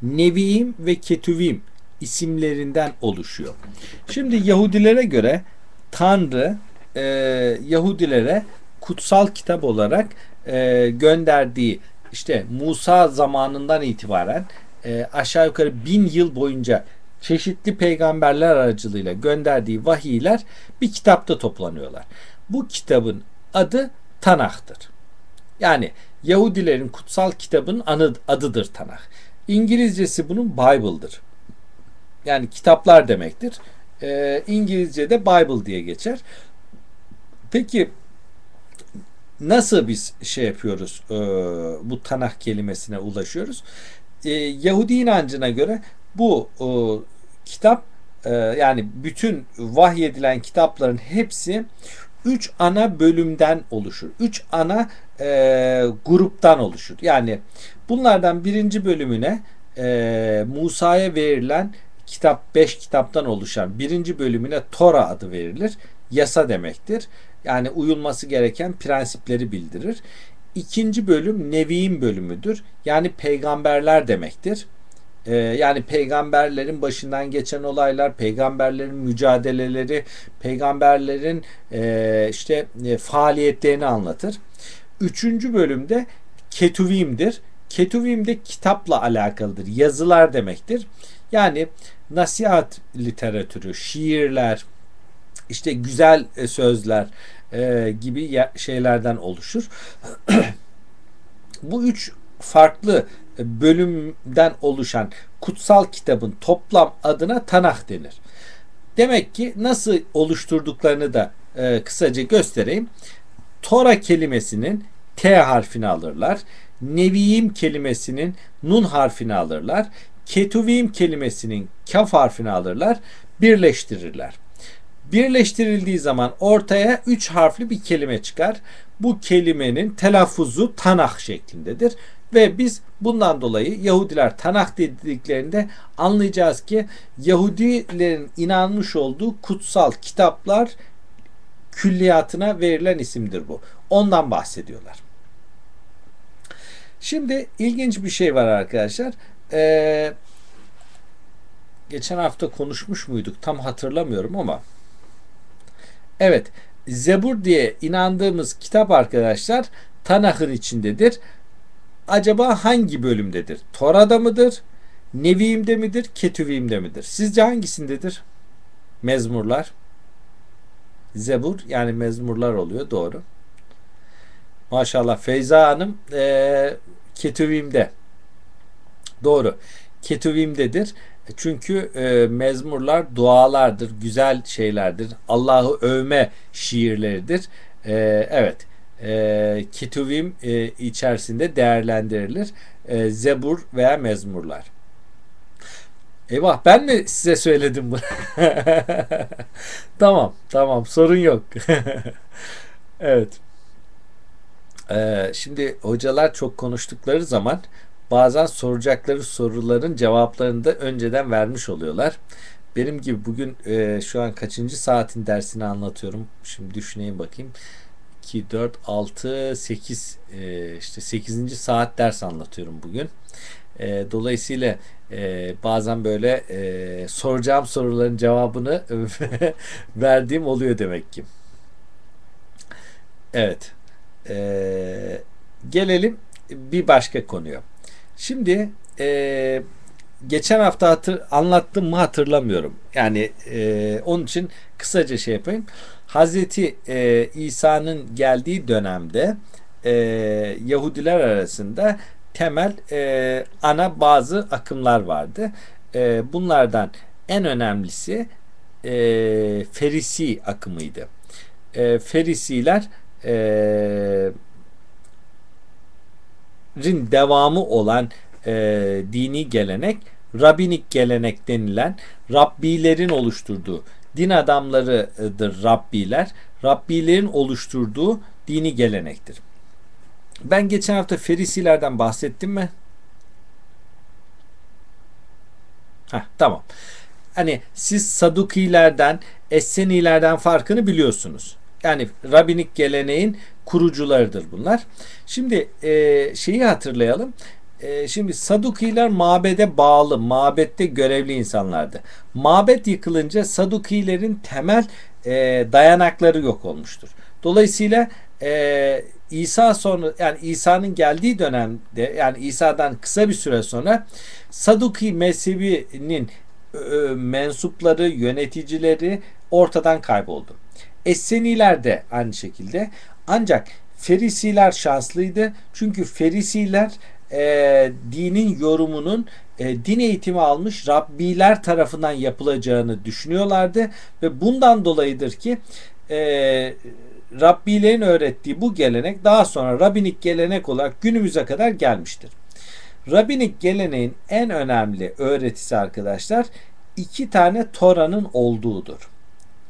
Nevi'im ve Ketuvim isimlerinden oluşuyor. Şimdi Yahudilere göre Tanrı e, Yahudilere kutsal kitap olarak e, gönderdiği işte Musa zamanından itibaren e, aşağı yukarı bin yıl boyunca çeşitli peygamberler aracılığıyla gönderdiği vahiyler bir kitapta toplanıyorlar. Bu kitabın adı Tanah'tır. Yani Yahudilerin kutsal kitabının anı, adıdır Tanah. İngilizcesi bunun Bible'dır. Yani kitaplar demektir. E, İngilizce'de Bible diye geçer. Peki nasıl biz şey yapıyoruz e, bu Tanah kelimesine ulaşıyoruz? E, Yahudi inancına göre bu e, kitap e, yani bütün vahyedilen kitapların hepsi üç ana bölümden oluşur. Üç ana e, gruptan oluşur. Yani bunlardan birinci bölümüne e, Musa'ya verilen kitap beş kitaptan oluşan birinci bölümüne Tora adı verilir. Yasa demektir. Yani uyulması gereken prensipleri bildirir. İkinci bölüm Nevi'in bölümüdür. Yani peygamberler demektir. Ee, yani peygamberlerin başından geçen olaylar, peygamberlerin mücadeleleri, peygamberlerin e, işte e, faaliyetlerini anlatır. Üçüncü bölümde Ketuvim'dir. Ketuvim de kitapla alakalıdır. Yazılar demektir. Yani nasihat literatürü, şiirler, işte güzel e, sözler gibi şeylerden oluşur. Bu üç farklı bölümden oluşan kutsal kitabın toplam adına Tanah denir. Demek ki nasıl oluşturduklarını da e, kısaca göstereyim. Tora kelimesinin T harfini alırlar. Neviyim kelimesinin Nun harfini alırlar. Ketuvim kelimesinin Kaf harfini alırlar. Birleştirirler. Birleştirildiği zaman ortaya üç harfli bir kelime çıkar. Bu kelimenin telaffuzu Tanah şeklindedir. Ve biz bundan dolayı Yahudiler Tanah dediklerinde anlayacağız ki Yahudilerin inanmış olduğu kutsal kitaplar külliyatına verilen isimdir bu. Ondan bahsediyorlar. Şimdi ilginç bir şey var arkadaşlar. Ee, geçen hafta konuşmuş muyduk? Tam hatırlamıyorum ama Evet, Zebur diye inandığımız kitap arkadaşlar Tanah'ın içindedir. Acaba hangi bölümdedir? Tora'da mıdır? Nevi'imde midir? Ketüvim'de midir? Sizce hangisindedir? Mezmurlar. Zebur yani mezmurlar oluyor. Doğru. Maşallah Feyza Hanım e, Ketüvim'de. Doğru. Ketüvim'dedir. Çünkü e, mezmurlar dualardır, güzel şeylerdir. Allah'ı övme şiirleridir. E, evet. E, Ketuvim e, içerisinde değerlendirilir. E, zebur veya mezmurlar. Eyvah ben mi size söyledim bunu? tamam tamam sorun yok. evet. Ee, şimdi hocalar çok konuştukları zaman bazen soracakları soruların cevaplarını da önceden vermiş oluyorlar. Benim gibi bugün e, şu an kaçıncı saatin dersini anlatıyorum. Şimdi düşüneyim bakayım. 2, 4, 6, 8 e, işte 8. saat ders anlatıyorum bugün. E, dolayısıyla e, bazen böyle e, soracağım soruların cevabını verdiğim oluyor demek ki. Evet. Gelelim bir başka konuya. Şimdi geçen hafta hatır, anlattım mı hatırlamıyorum. Yani onun için kısaca şey yapayım. Hazreti e, İsa'nın geldiği dönemde e, Yahudiler arasında temel e, ana bazı akımlar vardı. E, bunlardan en önemlisi e, Ferisi akımıydı. E, Ferisiler e, rin devamı olan e, dini gelenek Rabbinik gelenek denilen Rabbilerin oluşturduğu din adamlarıdır Rabbiler. Rabbilerin oluşturduğu dini gelenektir. Ben geçen hafta Ferisilerden bahsettim mi? Heh, tamam. hani siz Sadukilerden, Essenilerden farkını biliyorsunuz. Yani Rabbinik geleneğin kurucularıdır bunlar. Şimdi e, şeyi hatırlayalım. E, şimdi Sadukiler mabede bağlı, mabette görevli insanlardı. Mabet yıkılınca Sadukilerin temel e, dayanakları yok olmuştur. Dolayısıyla e, İsa sonra yani İsa'nın geldiği dönemde yani İsa'dan kısa bir süre sonra Saduki mezhebinin mensupları, yöneticileri ortadan kayboldu. Esseniler de aynı şekilde. Ancak Ferisiler şanslıydı. Çünkü Ferisiler e, dinin yorumunun e, din eğitimi almış Rabbiler tarafından yapılacağını düşünüyorlardı ve bundan dolayıdır ki e, Rabbilerin öğrettiği bu gelenek daha sonra Rabbinik gelenek olarak günümüze kadar gelmiştir. Rabbinik geleneğin en önemli öğretisi arkadaşlar iki tane Tora'nın olduğudur.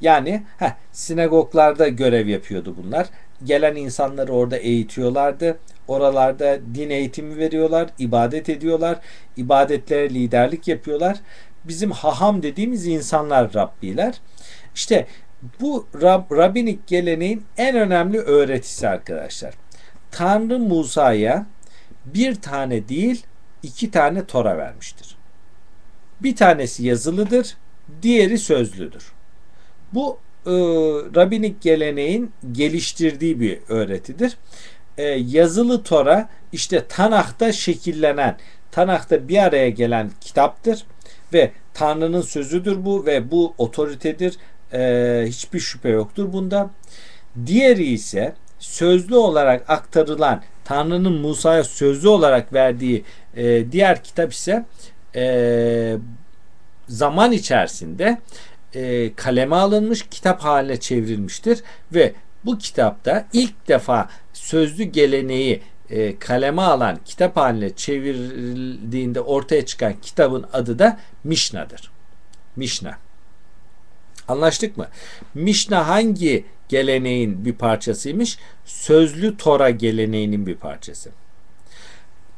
Yani heh, sinagoglarda görev yapıyordu bunlar. Gelen insanları orada eğitiyorlardı. Oralarda din eğitimi veriyorlar, ibadet ediyorlar, ibadetlere liderlik yapıyorlar. Bizim haham dediğimiz insanlar Rabbiler. İşte bu Rab, Rabbinik geleneğin en önemli öğretisi arkadaşlar. Tanrı Musa'ya bir tane değil iki tane Tora vermiştir. Bir tanesi yazılıdır, diğeri sözlüdür. Bu e, Rabbinik geleneğin geliştirdiği bir öğretidir. E, yazılı Tora işte Tanah'ta şekillenen, Tanah'ta bir araya gelen kitaptır ve Tanrı'nın sözüdür bu ve bu otoritedir. E, hiçbir şüphe yoktur bunda. Diğeri ise sözlü olarak aktarılan Tanrı'nın Musa'ya sözlü olarak verdiği e, diğer kitap ise e, zaman içerisinde e, kaleme alınmış, kitap haline çevrilmiştir ve bu kitapta ilk defa sözlü geleneği e, kaleme alan kitap haline çevrildiğinde ortaya çıkan kitabın adı da Mishna'dır. Mishnah. Anlaştık mı? Mishnah hangi geleneğin bir parçasıymış? Sözlü Tora geleneğinin bir parçası.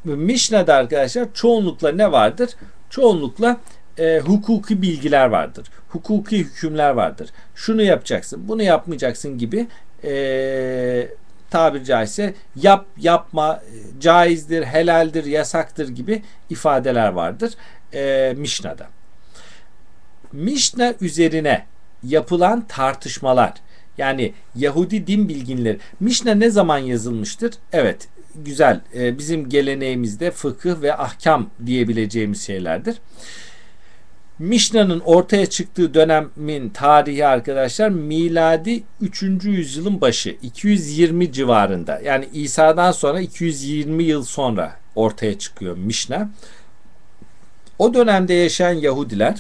Mishna'da arkadaşlar çoğunlukla ne vardır? Çoğunlukla e, hukuki bilgiler vardır. Hukuki hükümler vardır. Şunu yapacaksın, bunu yapmayacaksın gibi e, tabiri caizse yap, yapma, caizdir, helaldir, yasaktır gibi ifadeler vardır e, Mishna'da. Mishnah üzerine yapılan tartışmalar yani Yahudi din bilginleri Mishnah ne zaman yazılmıştır? Evet güzel e, bizim geleneğimizde fıkıh ve ahkam diyebileceğimiz şeylerdir. Mishna'nın ortaya çıktığı dönemin tarihi arkadaşlar miladi 3. yüzyılın başı 220 civarında. Yani İsa'dan sonra 220 yıl sonra ortaya çıkıyor Mishnah. O dönemde yaşayan Yahudiler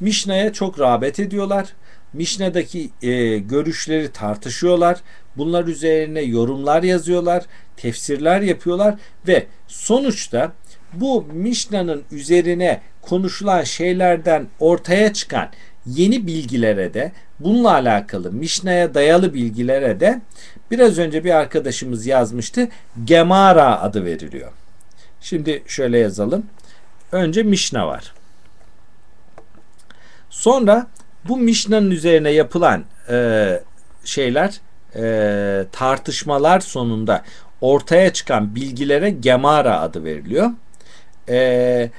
Mishna'ya çok rağbet ediyorlar. Mishna'daki e, görüşleri tartışıyorlar. Bunlar üzerine yorumlar yazıyorlar, tefsirler yapıyorlar ve sonuçta bu Mishna'nın üzerine konuşulan şeylerden ortaya çıkan yeni bilgilere de bununla alakalı Mishna'ya dayalı bilgilere de biraz önce bir arkadaşımız yazmıştı. Gemara adı veriliyor. Şimdi şöyle yazalım. Önce Mishnah var. Sonra bu Mishna'nın üzerine yapılan e, şeyler e, tartışmalar sonunda ortaya çıkan bilgilere Gemara adı veriliyor. E,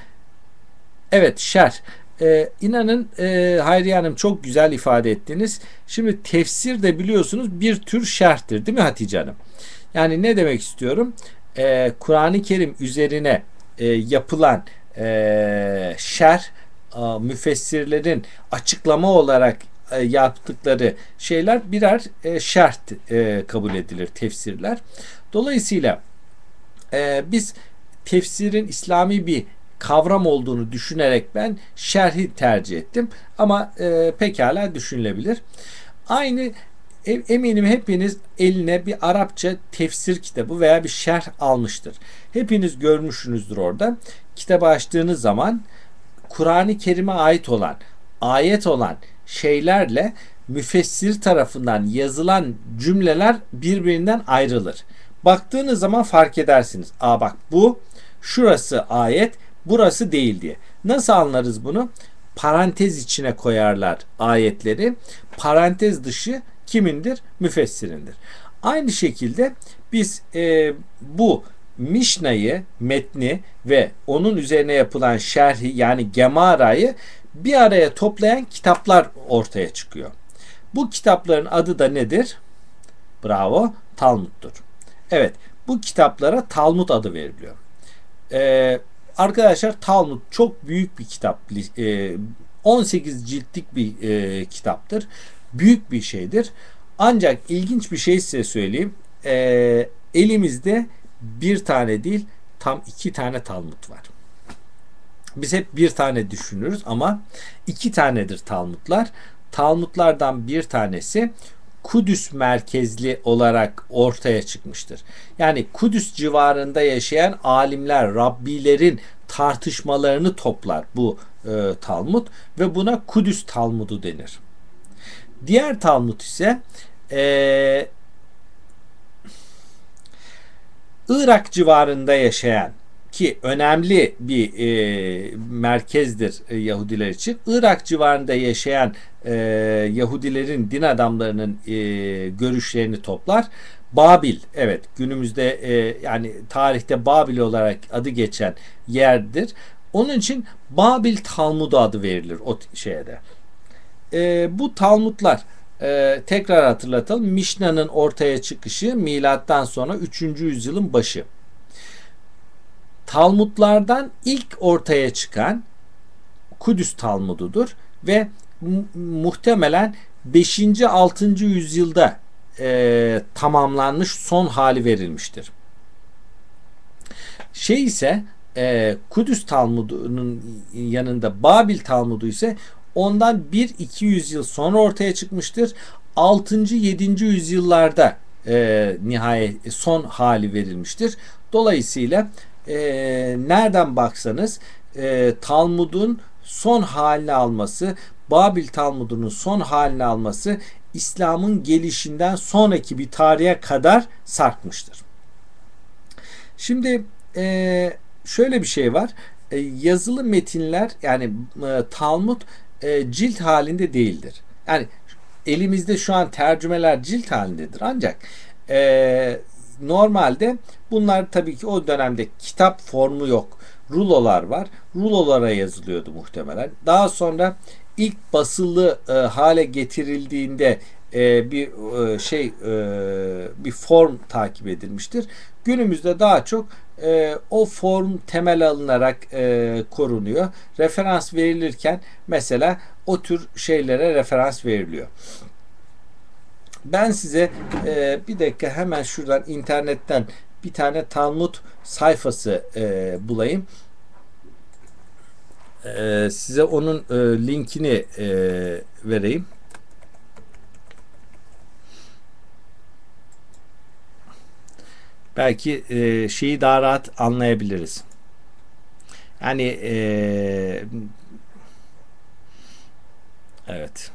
evet şer. E, inanın e, Hayriye Hanım çok güzel ifade ettiniz. Şimdi tefsir de biliyorsunuz bir tür şerhtir değil mi Hatice Hanım? Yani ne demek istiyorum? E, Kur'an-ı Kerim üzerine e, yapılan e, şerh müfessirlerin açıklama olarak e, yaptıkları şeyler birer e, şert e, kabul edilir tefsirler. Dolayısıyla biz tefsirin İslami bir kavram olduğunu düşünerek ben şerhi tercih ettim. Ama pekala düşünülebilir. Aynı eminim hepiniz eline bir Arapça tefsir kitabı veya bir şerh almıştır. Hepiniz görmüşsünüzdür orada. Kitabı açtığınız zaman Kur'an-ı Kerim'e ait olan, ayet olan şeylerle müfessir tarafından yazılan cümleler birbirinden ayrılır. Baktığınız zaman fark edersiniz. Aa bak bu şurası ayet, burası değil diye. Nasıl anlarız bunu? parantez içine koyarlar ayetleri. Parantez dışı kimindir? Müfessirindir. Aynı şekilde biz e, bu Mişna'yı, metni ve onun üzerine yapılan şerhi yani Gemara'yı bir araya toplayan kitaplar ortaya çıkıyor. Bu kitapların adı da nedir? Bravo, Talmud'dur. Evet, bu kitaplara Talmud adı veriliyor. Ee, arkadaşlar Talmud çok büyük bir kitap. 18 e, ciltlik bir e, kitaptır. Büyük bir şeydir. Ancak ilginç bir şey size söyleyeyim. E, elimizde bir tane değil tam iki tane Talmud var. Biz hep bir tane düşünürüz ama iki tanedir Talmudlar. Talmudlardan bir tanesi Kudüs merkezli olarak ortaya çıkmıştır. Yani Kudüs civarında yaşayan alimler, Rabbilerin tartışmalarını toplar bu e, Talmud ve buna Kudüs Talmudu denir. Diğer Talmud ise e, Irak civarında yaşayan ki önemli bir e, merkezdir e, Yahudiler için. Irak civarında yaşayan e, Yahudilerin din adamlarının e, görüşlerini toplar. Babil evet günümüzde e, yani tarihte Babil olarak adı geçen yerdir. Onun için Babil Talmudu adı verilir o şeyde. E, bu Talmudlar e, tekrar hatırlatalım. Mişna'nın ortaya çıkışı milattan sonra 3. yüzyılın başı. Talmudlardan ilk ortaya çıkan Kudüs Talmududur ve muhtemelen 5. 6. yüzyılda e, tamamlanmış son hali verilmiştir. Şey ise e, Kudüs Talmudu'nun yanında Babil Talmudu ise ondan 1-200 yıl sonra ortaya çıkmıştır. 6. 7. yüzyıllarda e, nihayet son hali verilmiştir. Dolayısıyla e, nereden baksanız e, Talmud'un son halini alması, Babil Talmud'unun son halini alması İslam'ın gelişinden sonraki bir tarihe kadar sarkmıştır. Şimdi e, şöyle bir şey var. E, yazılı metinler yani e, Talmud cilt halinde değildir. Yani elimizde şu an tercümeler cilt halindedir. Ancak normalde bunlar tabii ki o dönemde kitap formu yok. Rulolar var. Rulolara yazılıyordu muhtemelen. Daha sonra ilk basılı e, hale getirildiğinde e, bir e, şey e, bir form takip edilmiştir. Günümüzde daha çok e, o form temel alınarak e, korunuyor. Referans verilirken mesela o tür şeylere referans veriliyor. Ben size e, bir dakika hemen şuradan internetten bir tane Talmud sayfası e, bulayım. E, size onun e, linkini e, vereyim. Belki e, şeyi daha rahat anlayabiliriz. Yani e, evet.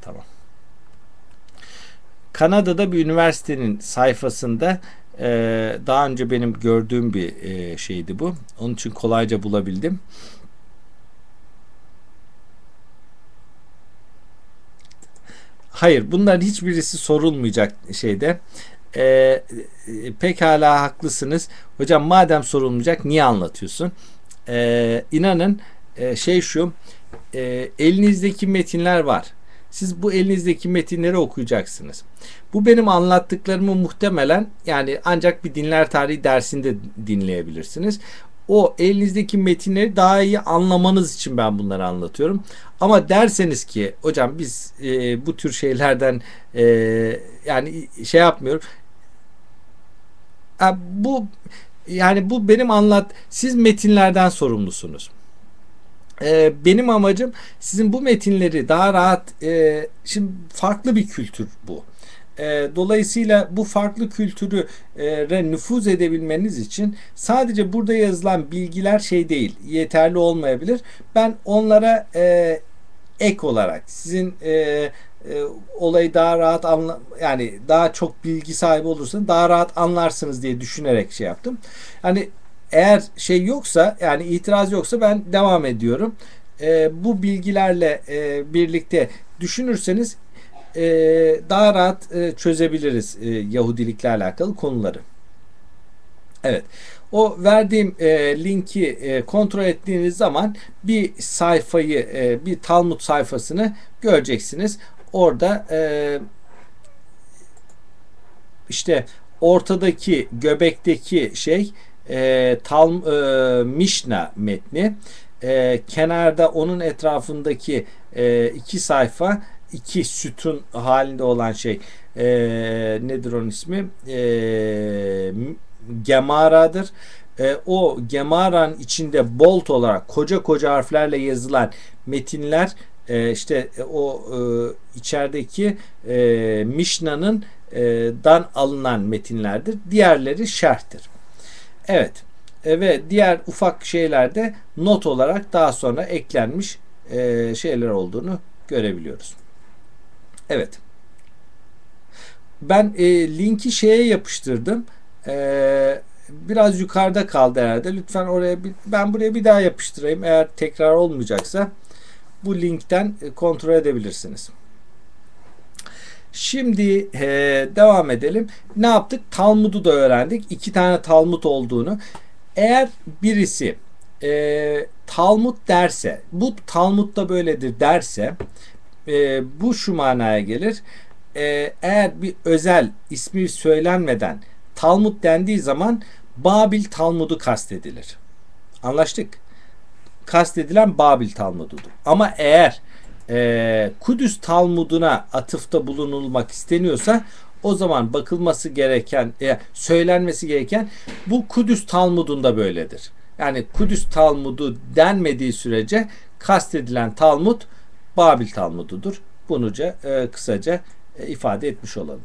Tamam. Kanada'da bir üniversitenin sayfasında e, daha önce benim gördüğüm bir e, şeydi bu. Onun için kolayca bulabildim. Hayır, bunların hiçbirisi sorulmayacak şeyde. Ee, pekala haklısınız. Hocam madem sorulmayacak niye anlatıyorsun? Ee, inanın e, şey şu e, elinizdeki metinler var. Siz bu elinizdeki metinleri okuyacaksınız. Bu benim anlattıklarımı muhtemelen yani ancak bir dinler tarihi dersinde dinleyebilirsiniz. O elinizdeki metinleri daha iyi anlamanız için ben bunları anlatıyorum. Ama derseniz ki hocam biz e, bu tür şeylerden e, yani şey yapmıyorum. Yani bu yani bu benim anlat siz metinlerden sorumlusunuz. Ee, benim amacım sizin bu metinleri daha rahat e, şimdi farklı bir kültür bu. E, dolayısıyla bu farklı kültürü e, nüfuz edebilmeniz için sadece burada yazılan bilgiler şey değil, yeterli olmayabilir. Ben onlara e, ek olarak sizin e, e, olayı daha rahat anla yani daha çok bilgi sahibi olursanız daha rahat anlarsınız diye düşünerek şey yaptım. Hani eğer şey yoksa yani itiraz yoksa ben devam ediyorum. e, bu bilgilerle e, birlikte düşünürseniz e, daha rahat e, çözebiliriz e, Yahudilikle alakalı konuları. Evet. O verdiğim e, linki e, kontrol ettiğiniz zaman bir sayfayı, e, bir Talmud sayfasını göreceksiniz. Orada e, işte ortadaki göbekteki şey e, Talm e, Mishnah metni. E, kenarda onun etrafındaki e, iki sayfa iki sütun halinde olan şey e, nedir onun ismi? E, Gemara'dır. E, o Gemara'nın içinde bolt olarak koca koca harflerle yazılan metinler e, işte o e, içerideki e, Mishna'nın e, dan alınan metinlerdir. Diğerleri şerhtir. Evet. E, ve diğer ufak şeylerde not olarak daha sonra eklenmiş e, şeyler olduğunu görebiliyoruz. Evet. Ben e, linki şeye yapıştırdım. Biraz yukarıda kaldı herhalde. Lütfen oraya bir, ben buraya bir daha yapıştırayım. Eğer tekrar olmayacaksa bu linkten kontrol edebilirsiniz. Şimdi e, devam edelim. Ne yaptık? Talmud'u da öğrendik. İki tane Talmud olduğunu. Eğer birisi e, Talmud derse, bu Talmud da böyledir derse, e, bu şu manaya gelir. E, eğer bir özel ismi söylenmeden Talmud dendiği zaman Babil Talmud'u kastedilir. Anlaştık. Kastedilen Babil Talmud'udur. Ama eğer e, Kudüs Talmud'una atıfta bulunulmak isteniyorsa o zaman bakılması gereken, e, söylenmesi gereken bu Kudüs Talmud'unda böyledir. Yani Kudüs Talmud'u denmediği sürece kastedilen Talmud Babil Talmud'udur. Bunuca e, kısaca e, ifade etmiş olalım.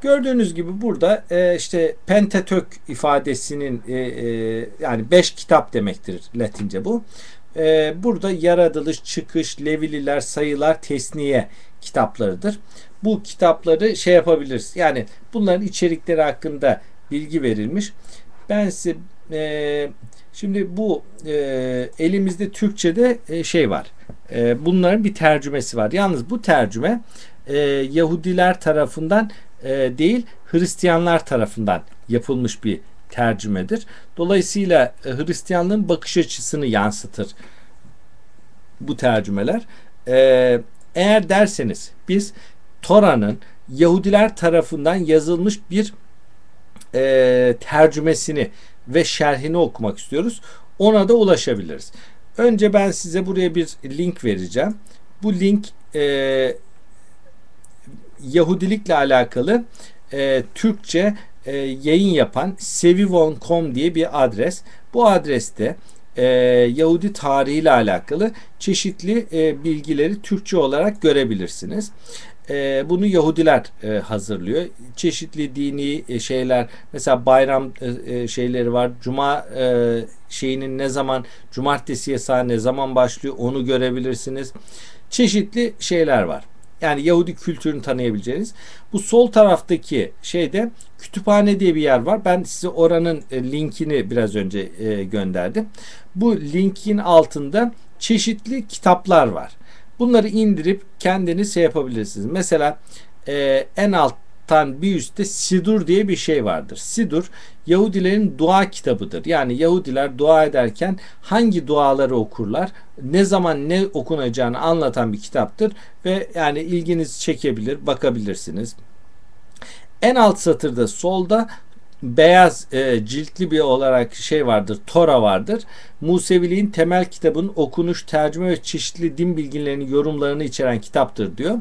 Gördüğünüz gibi burada e, işte Pentatök ifadesinin e, e, yani beş kitap demektir Latince bu. E, burada yaratılış, çıkış, levililer, sayılar, tesniye kitaplarıdır. Bu kitapları şey yapabiliriz. Yani bunların içerikleri hakkında bilgi verilmiş. Ben size e, şimdi bu e, elimizde Türkçe'de e, şey var. E, bunların bir tercümesi var. Yalnız bu tercüme e, Yahudiler tarafından e, değil Hristiyanlar tarafından yapılmış bir tercümedir. Dolayısıyla e, Hristiyanlığın bakış açısını yansıtır bu tercümeler. E, eğer derseniz biz Tora'nın Yahudiler tarafından yazılmış bir e, tercümesini ve şerhini okumak istiyoruz. Ona da ulaşabiliriz. Önce ben size buraya bir link vereceğim. Bu link e, Yahudilikle alakalı e, Türkçe e, yayın yapan sevivon.com diye bir adres. Bu adreste e, Yahudi tarihiyle alakalı çeşitli e, bilgileri Türkçe olarak görebilirsiniz. E, bunu Yahudiler e, hazırlıyor. Çeşitli dini e, şeyler, mesela bayram e, e şeyleri var. Cuma e, şeyinin ne zaman, cumartesi yasağı ne zaman başlıyor onu görebilirsiniz. Çeşitli şeyler var. Yani Yahudi kültürünü tanıyabileceğiniz. Bu sol taraftaki şeyde kütüphane diye bir yer var. Ben size oranın e, linkini biraz önce e, gönderdim. Bu linkin altında çeşitli kitaplar var. Bunları indirip kendiniz şey yapabilirsiniz. Mesela e, en alttan bir üstte Sidur diye bir şey vardır. Sidur Yahudilerin dua kitabıdır. Yani Yahudiler dua ederken hangi duaları okurlar, ne zaman ne okunacağını anlatan bir kitaptır ve yani ilginizi çekebilir, bakabilirsiniz. En alt satırda solda beyaz e, ciltli bir olarak şey vardır, Tora vardır. Museviliğin temel kitabın okunuş, tercüme ve çeşitli din bilgilerinin yorumlarını içeren kitaptır diyor.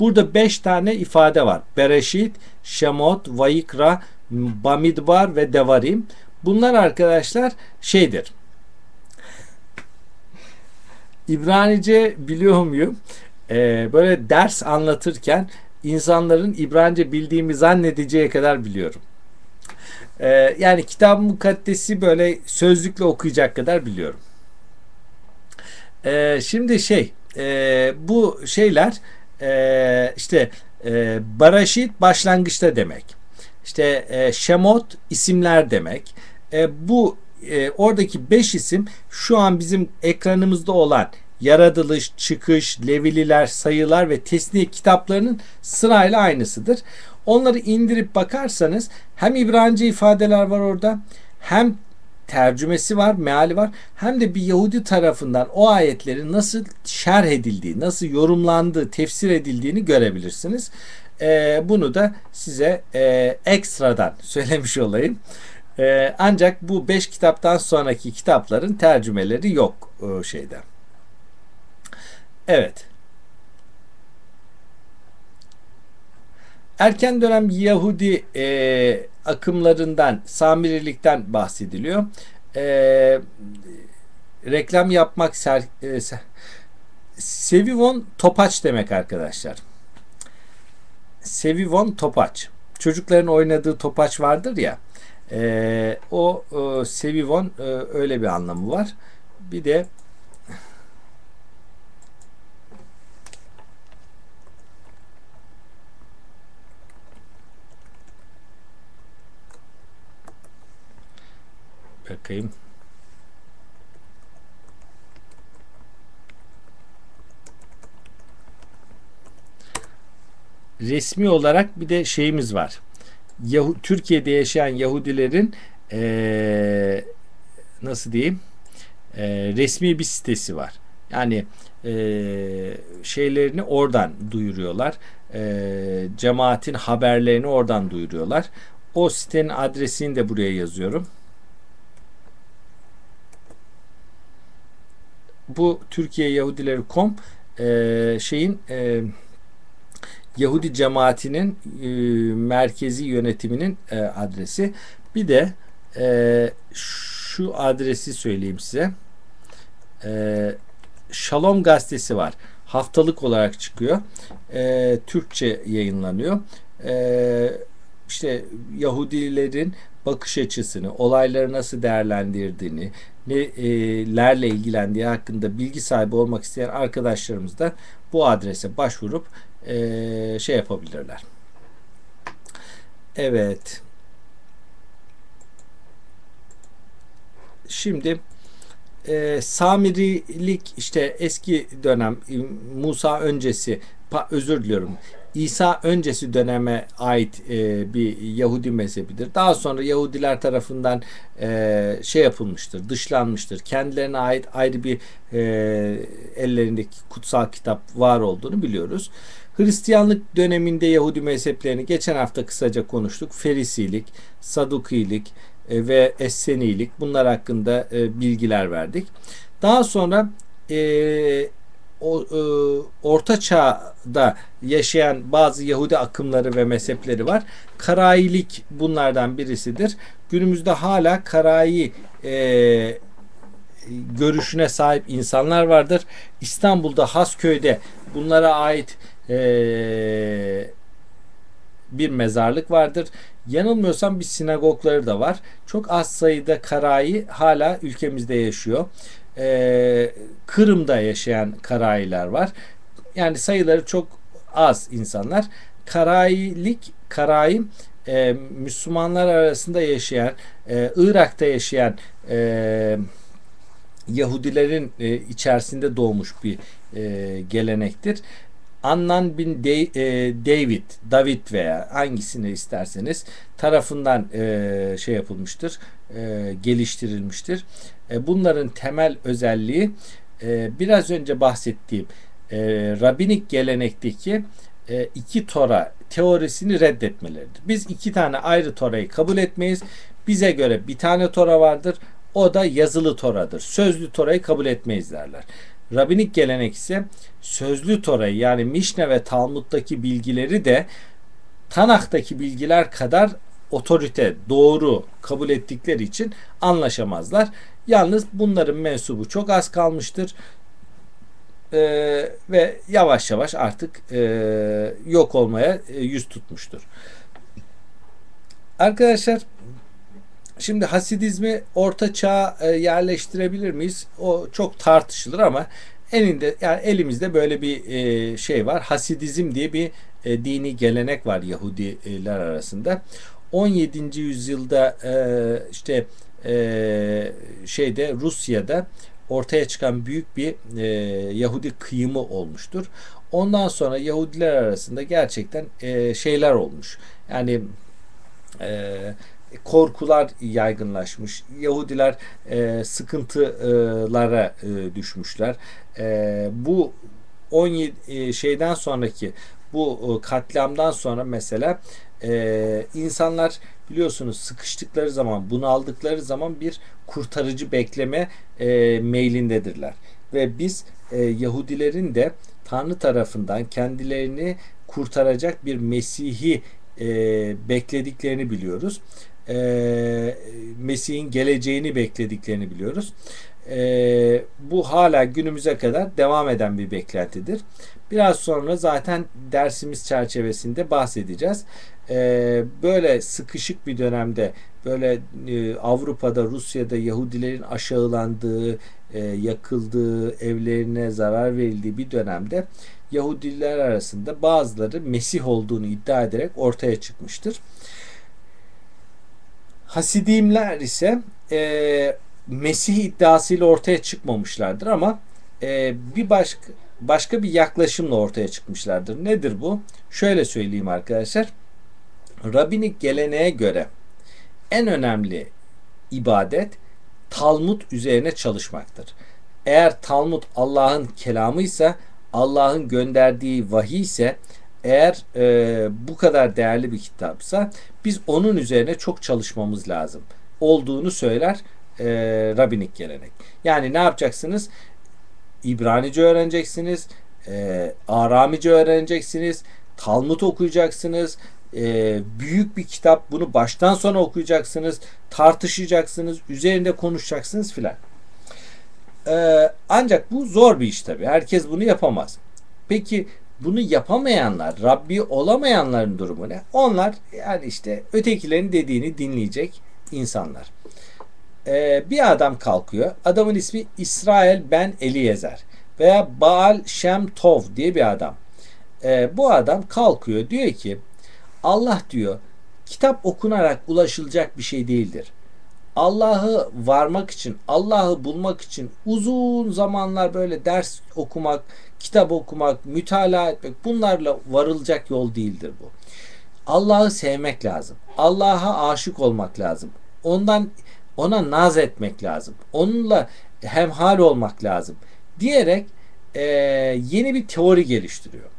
Burada beş tane ifade var. Bereşit, Şemot, Vayikra, Bamidbar ve Devarim. Bunlar arkadaşlar şeydir. İbranice biliyor muyum? Ee, böyle ders anlatırken insanların İbranice bildiğimi zannedeceği kadar biliyorum. Ee, yani kitab mukaddesi böyle sözlükle okuyacak kadar biliyorum. Ee, şimdi şey e, bu şeyler e, işte e, Baraşit başlangıçta demek. İşte e, Şemot isimler demek. E, bu e, oradaki beş isim şu an bizim ekranımızda olan yaratılış, çıkış, levililer, sayılar ve tesniye kitaplarının sırayla aynısıdır. Onları indirip bakarsanız hem İbranice ifadeler var orada hem tercümesi var, meali var. Hem de bir Yahudi tarafından o ayetlerin nasıl şerh edildiği, nasıl yorumlandığı, tefsir edildiğini görebilirsiniz. Ee, bunu da size e, ekstradan söylemiş olayım. Ee, ancak bu beş kitaptan sonraki kitapların tercümeleri yok o şeyde. Evet. Erken dönem Yahudi e, akımlarından, Samirilikten bahsediliyor. E, reklam yapmak ser, e, Sevivon Topaç demek arkadaşlar. Sevivon Topaç. Çocukların oynadığı topaç vardır ya. E, o e, Sevivon e, öyle bir anlamı var. Bir de Bakayım. Resmi olarak bir de şeyimiz var. Yahu, Türkiye'de yaşayan Yahudilerin ee, nasıl diyeyim e, resmi bir sitesi var. Yani e, şeylerini oradan duyuruyorlar. E, cemaatin haberlerini oradan duyuruyorlar. O sitenin adresini de buraya yazıyorum. Bu Türkiye Yahudileri.com e, şeyin e, Yahudi cemaatinin e, merkezi yönetiminin e, adresi. Bir de e, şu adresi söyleyeyim size. E, Shalom gazetesi var. Haftalık olarak çıkıyor. E, Türkçe yayınlanıyor. E, işte Yahudilerin bakış açısını, olayları nasıl değerlendirdiğini, nelerle ilgilendiği hakkında bilgi sahibi olmak isteyen arkadaşlarımız da bu adrese başvurup e, şey yapabilirler. Evet. Şimdi e, Samirilik işte eski dönem Musa öncesi özür diliyorum İsa öncesi döneme ait e, bir Yahudi mezhebidir. Daha sonra Yahudiler tarafından e, şey yapılmıştır, dışlanmıştır. Kendilerine ait ayrı bir e, ellerindeki kutsal kitap var olduğunu biliyoruz. Hristiyanlık döneminde Yahudi mezheplerini geçen hafta kısaca konuştuk. Ferisilik, Sadukilik e, ve Essenilik bunlar hakkında e, bilgiler verdik. Daha sonra e, o e, orta çağda yaşayan bazı Yahudi akımları ve mezhepleri var. Karayilik bunlardan birisidir. Günümüzde hala Karayi e, görüşüne sahip insanlar vardır. İstanbul'da Hasköy'de bunlara ait e, bir mezarlık vardır. Yanılmıyorsam bir sinagogları da var. Çok az sayıda Karayi hala ülkemizde yaşıyor e, Kırım'da yaşayan Karayiler var. Yani sayıları çok az insanlar. Karayilik, Karayim e, Müslümanlar arasında yaşayan, e, Irak'ta yaşayan e, Yahudilerin e, içerisinde doğmuş bir e, gelenektir. Annan bin De, e, David, David veya hangisini isterseniz tarafından e, şey yapılmıştır, e, geliştirilmiştir. E, bunların temel özelliği e, biraz önce bahsettiğim e, Rabbinik gelenekteki iki Tora teorisini reddetmeleridir. Biz iki tane ayrı Tora'yı kabul etmeyiz. Bize göre bir tane Tora vardır. O da yazılı Tora'dır. Sözlü Tora'yı kabul etmeyiz derler. Rabbinik gelenek ise sözlü Tora'yı yani Mişne ve Talmud'daki bilgileri de Tanak'taki bilgiler kadar otorite, doğru kabul ettikleri için anlaşamazlar. Yalnız bunların mensubu çok az kalmıştır. Ee, ve yavaş yavaş artık e, yok olmaya e, yüz tutmuştur. Arkadaşlar şimdi Hasidizmi orta çağa e, yerleştirebilir miyiz? O çok tartışılır ama elinde yani elimizde böyle bir e, şey var. Hasidizm diye bir e, dini gelenek var Yahudiler arasında. 17. yüzyılda işte e, şeyde Rusya'da ortaya çıkan büyük bir e, Yahudi kıyımı olmuştur. Ondan sonra Yahudiler arasında gerçekten e, şeyler olmuş. Yani e, korkular yaygınlaşmış. Yahudiler e, sıkıntılara e, düşmüşler. E, bu 17 e, şeyden sonraki bu e, katliamdan sonra mesela e, insanlar biliyorsunuz sıkıştıkları zaman, bunaldıkları zaman bir kurtarıcı bekleme e, meylindedirler. Ve biz e, Yahudilerin de Tanrı tarafından kendilerini kurtaracak bir Mesih'i e, beklediklerini biliyoruz. E, Mesih'in geleceğini beklediklerini biliyoruz. E, bu hala günümüze kadar devam eden bir beklentidir. Biraz sonra zaten dersimiz çerçevesinde bahsedeceğiz. E, böyle sıkışık bir dönemde böyle e, Avrupa'da, Rusya'da Yahudilerin aşağılandığı, e, yakıldığı, evlerine zarar verildiği bir dönemde Yahudiler arasında bazıları Mesih olduğunu iddia ederek ortaya çıkmıştır. Hasidimler ise e, Mesih iddiasıyla ortaya çıkmamışlardır ama e, bir başka başka bir yaklaşımla ortaya çıkmışlardır. Nedir bu? Şöyle söyleyeyim arkadaşlar. Rabbinik geleneğe göre en önemli ibadet Talmud üzerine çalışmaktır. Eğer Talmud Allah'ın kelamı ise Allah'ın gönderdiği vahiy ise eğer e, bu kadar değerli bir kitapsa biz onun üzerine çok çalışmamız lazım olduğunu söyler e, Rabbinik gelenek. Yani ne yapacaksınız? İbranice öğreneceksiniz, e, Aramice öğreneceksiniz, Talmud okuyacaksınız, e, büyük bir kitap bunu baştan sona okuyacaksınız, tartışacaksınız, üzerinde konuşacaksınız filan. E, ancak bu zor bir iş tabii. Herkes bunu yapamaz. Peki bunu yapamayanlar, Rabbi olamayanların durumu ne? Onlar yani işte ötekilerin dediğini dinleyecek insanlar. Ee, bir adam kalkıyor. Adamın ismi İsrail Ben Eliezer veya Baal Shem Tov diye bir adam. Ee, bu adam kalkıyor diyor ki Allah diyor kitap okunarak ulaşılacak bir şey değildir. Allah'ı varmak için, Allah'ı bulmak için uzun zamanlar böyle ders okumak, kitap okumak, mütalaa etmek bunlarla varılacak yol değildir bu. Allah'ı sevmek lazım. Allah'a aşık olmak lazım. Ondan ona naz etmek lazım. Onunla hemhal olmak lazım. Diyerek e, yeni bir teori geliştiriyor.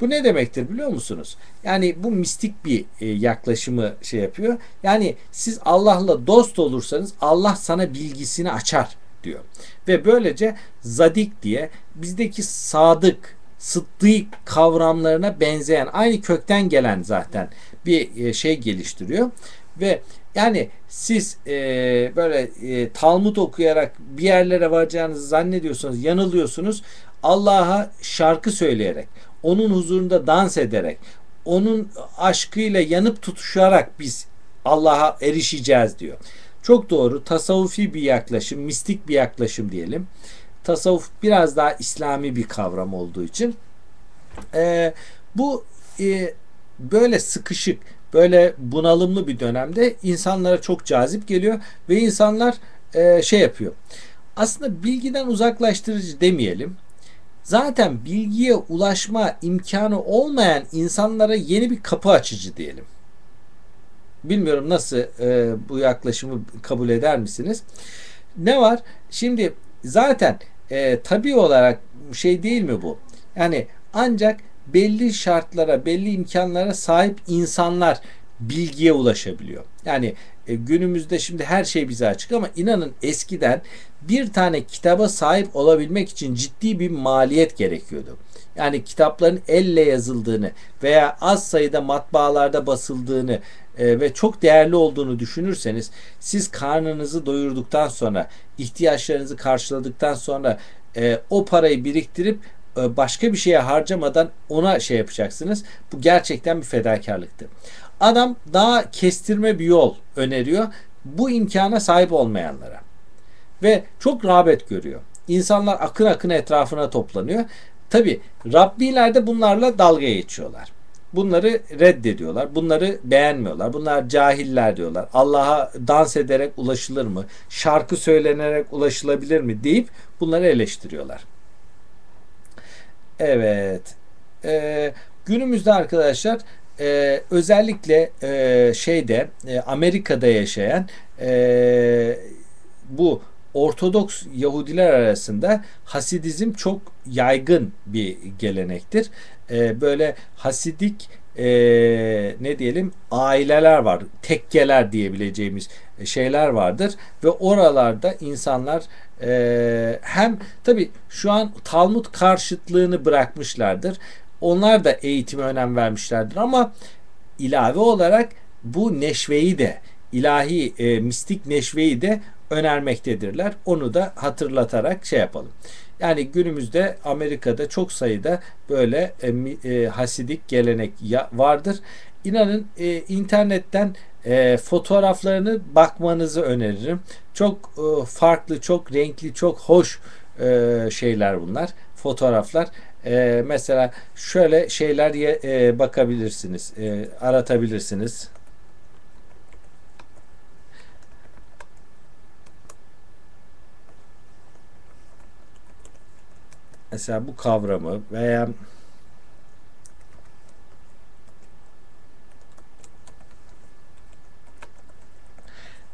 Bu ne demektir biliyor musunuz? Yani bu mistik bir e, yaklaşımı şey yapıyor. Yani siz Allah'la dost olursanız Allah sana bilgisini açar diyor. Ve böylece zadik diye bizdeki sadık, sıddık kavramlarına benzeyen aynı kökten gelen zaten bir e, şey geliştiriyor. Ve yani siz e, böyle e, Talmud okuyarak bir yerlere varacağınızı zannediyorsanız yanılıyorsunuz. Allah'a şarkı söyleyerek, onun huzurunda dans ederek, onun aşkıyla yanıp tutuşarak biz Allah'a erişeceğiz diyor. Çok doğru. Tasavvufi bir yaklaşım, mistik bir yaklaşım diyelim. Tasavvuf biraz daha İslami bir kavram olduğu için. E, bu e, böyle sıkışık, böyle bunalımlı bir dönemde insanlara çok cazip geliyor ve insanlar e, şey yapıyor. Aslında bilgiden uzaklaştırıcı demeyelim. Zaten bilgiye ulaşma imkanı olmayan insanlara yeni bir kapı açıcı diyelim. Bilmiyorum nasıl e, bu yaklaşımı kabul eder misiniz? Ne var? Şimdi zaten e, tabi olarak şey değil mi bu? Yani ancak belli şartlara, belli imkanlara sahip insanlar bilgiye ulaşabiliyor. Yani e, günümüzde şimdi her şey bize açık ama inanın eskiden bir tane kitaba sahip olabilmek için ciddi bir maliyet gerekiyordu. Yani kitapların elle yazıldığını veya az sayıda matbaalarda basıldığını e, ve çok değerli olduğunu düşünürseniz siz karnınızı doyurduktan sonra ihtiyaçlarınızı karşıladıktan sonra e, o parayı biriktirip e, başka bir şeye harcamadan ona şey yapacaksınız. Bu gerçekten bir fedakarlıktı. Adam daha kestirme bir yol öneriyor. Bu imkana sahip olmayanlara. Ve çok rağbet görüyor. İnsanlar akın akın etrafına toplanıyor. Tabi Rabbiler de bunlarla dalga geçiyorlar. bunları reddediyorlar. Bunları beğenmiyorlar. Bunlar cahiller diyorlar. Allah'a dans ederek ulaşılır mı? Şarkı söylenerek ulaşılabilir mi? deyip bunları eleştiriyorlar. Evet. Ee, günümüzde arkadaşlar e, özellikle e, şeyde e, Amerika'da yaşayan e, bu Ortodoks Yahudiler arasında Hasidizm çok yaygın bir gelenektir. E, böyle Hasidik e, ne diyelim aileler var, tekkeler diyebileceğimiz şeyler vardır ve oralarda insanlar e, hem tabi şu an Talmud karşıtlığını bırakmışlardır. Onlar da eğitime önem vermişlerdir ama ilave olarak bu neşveyi de ilahi e, mistik neşveyi de önermektedirler. Onu da hatırlatarak şey yapalım. Yani günümüzde Amerika'da çok sayıda böyle e, e, hasidik gelenek ya, vardır. İnanın e, internetten e, fotoğraflarını bakmanızı öneririm. Çok e, farklı, çok renkli, çok hoş e, şeyler bunlar. Fotoğraflar. E, mesela şöyle şeyler e, bakabilirsiniz, e, aratabilirsiniz. Mesela bu kavramı veya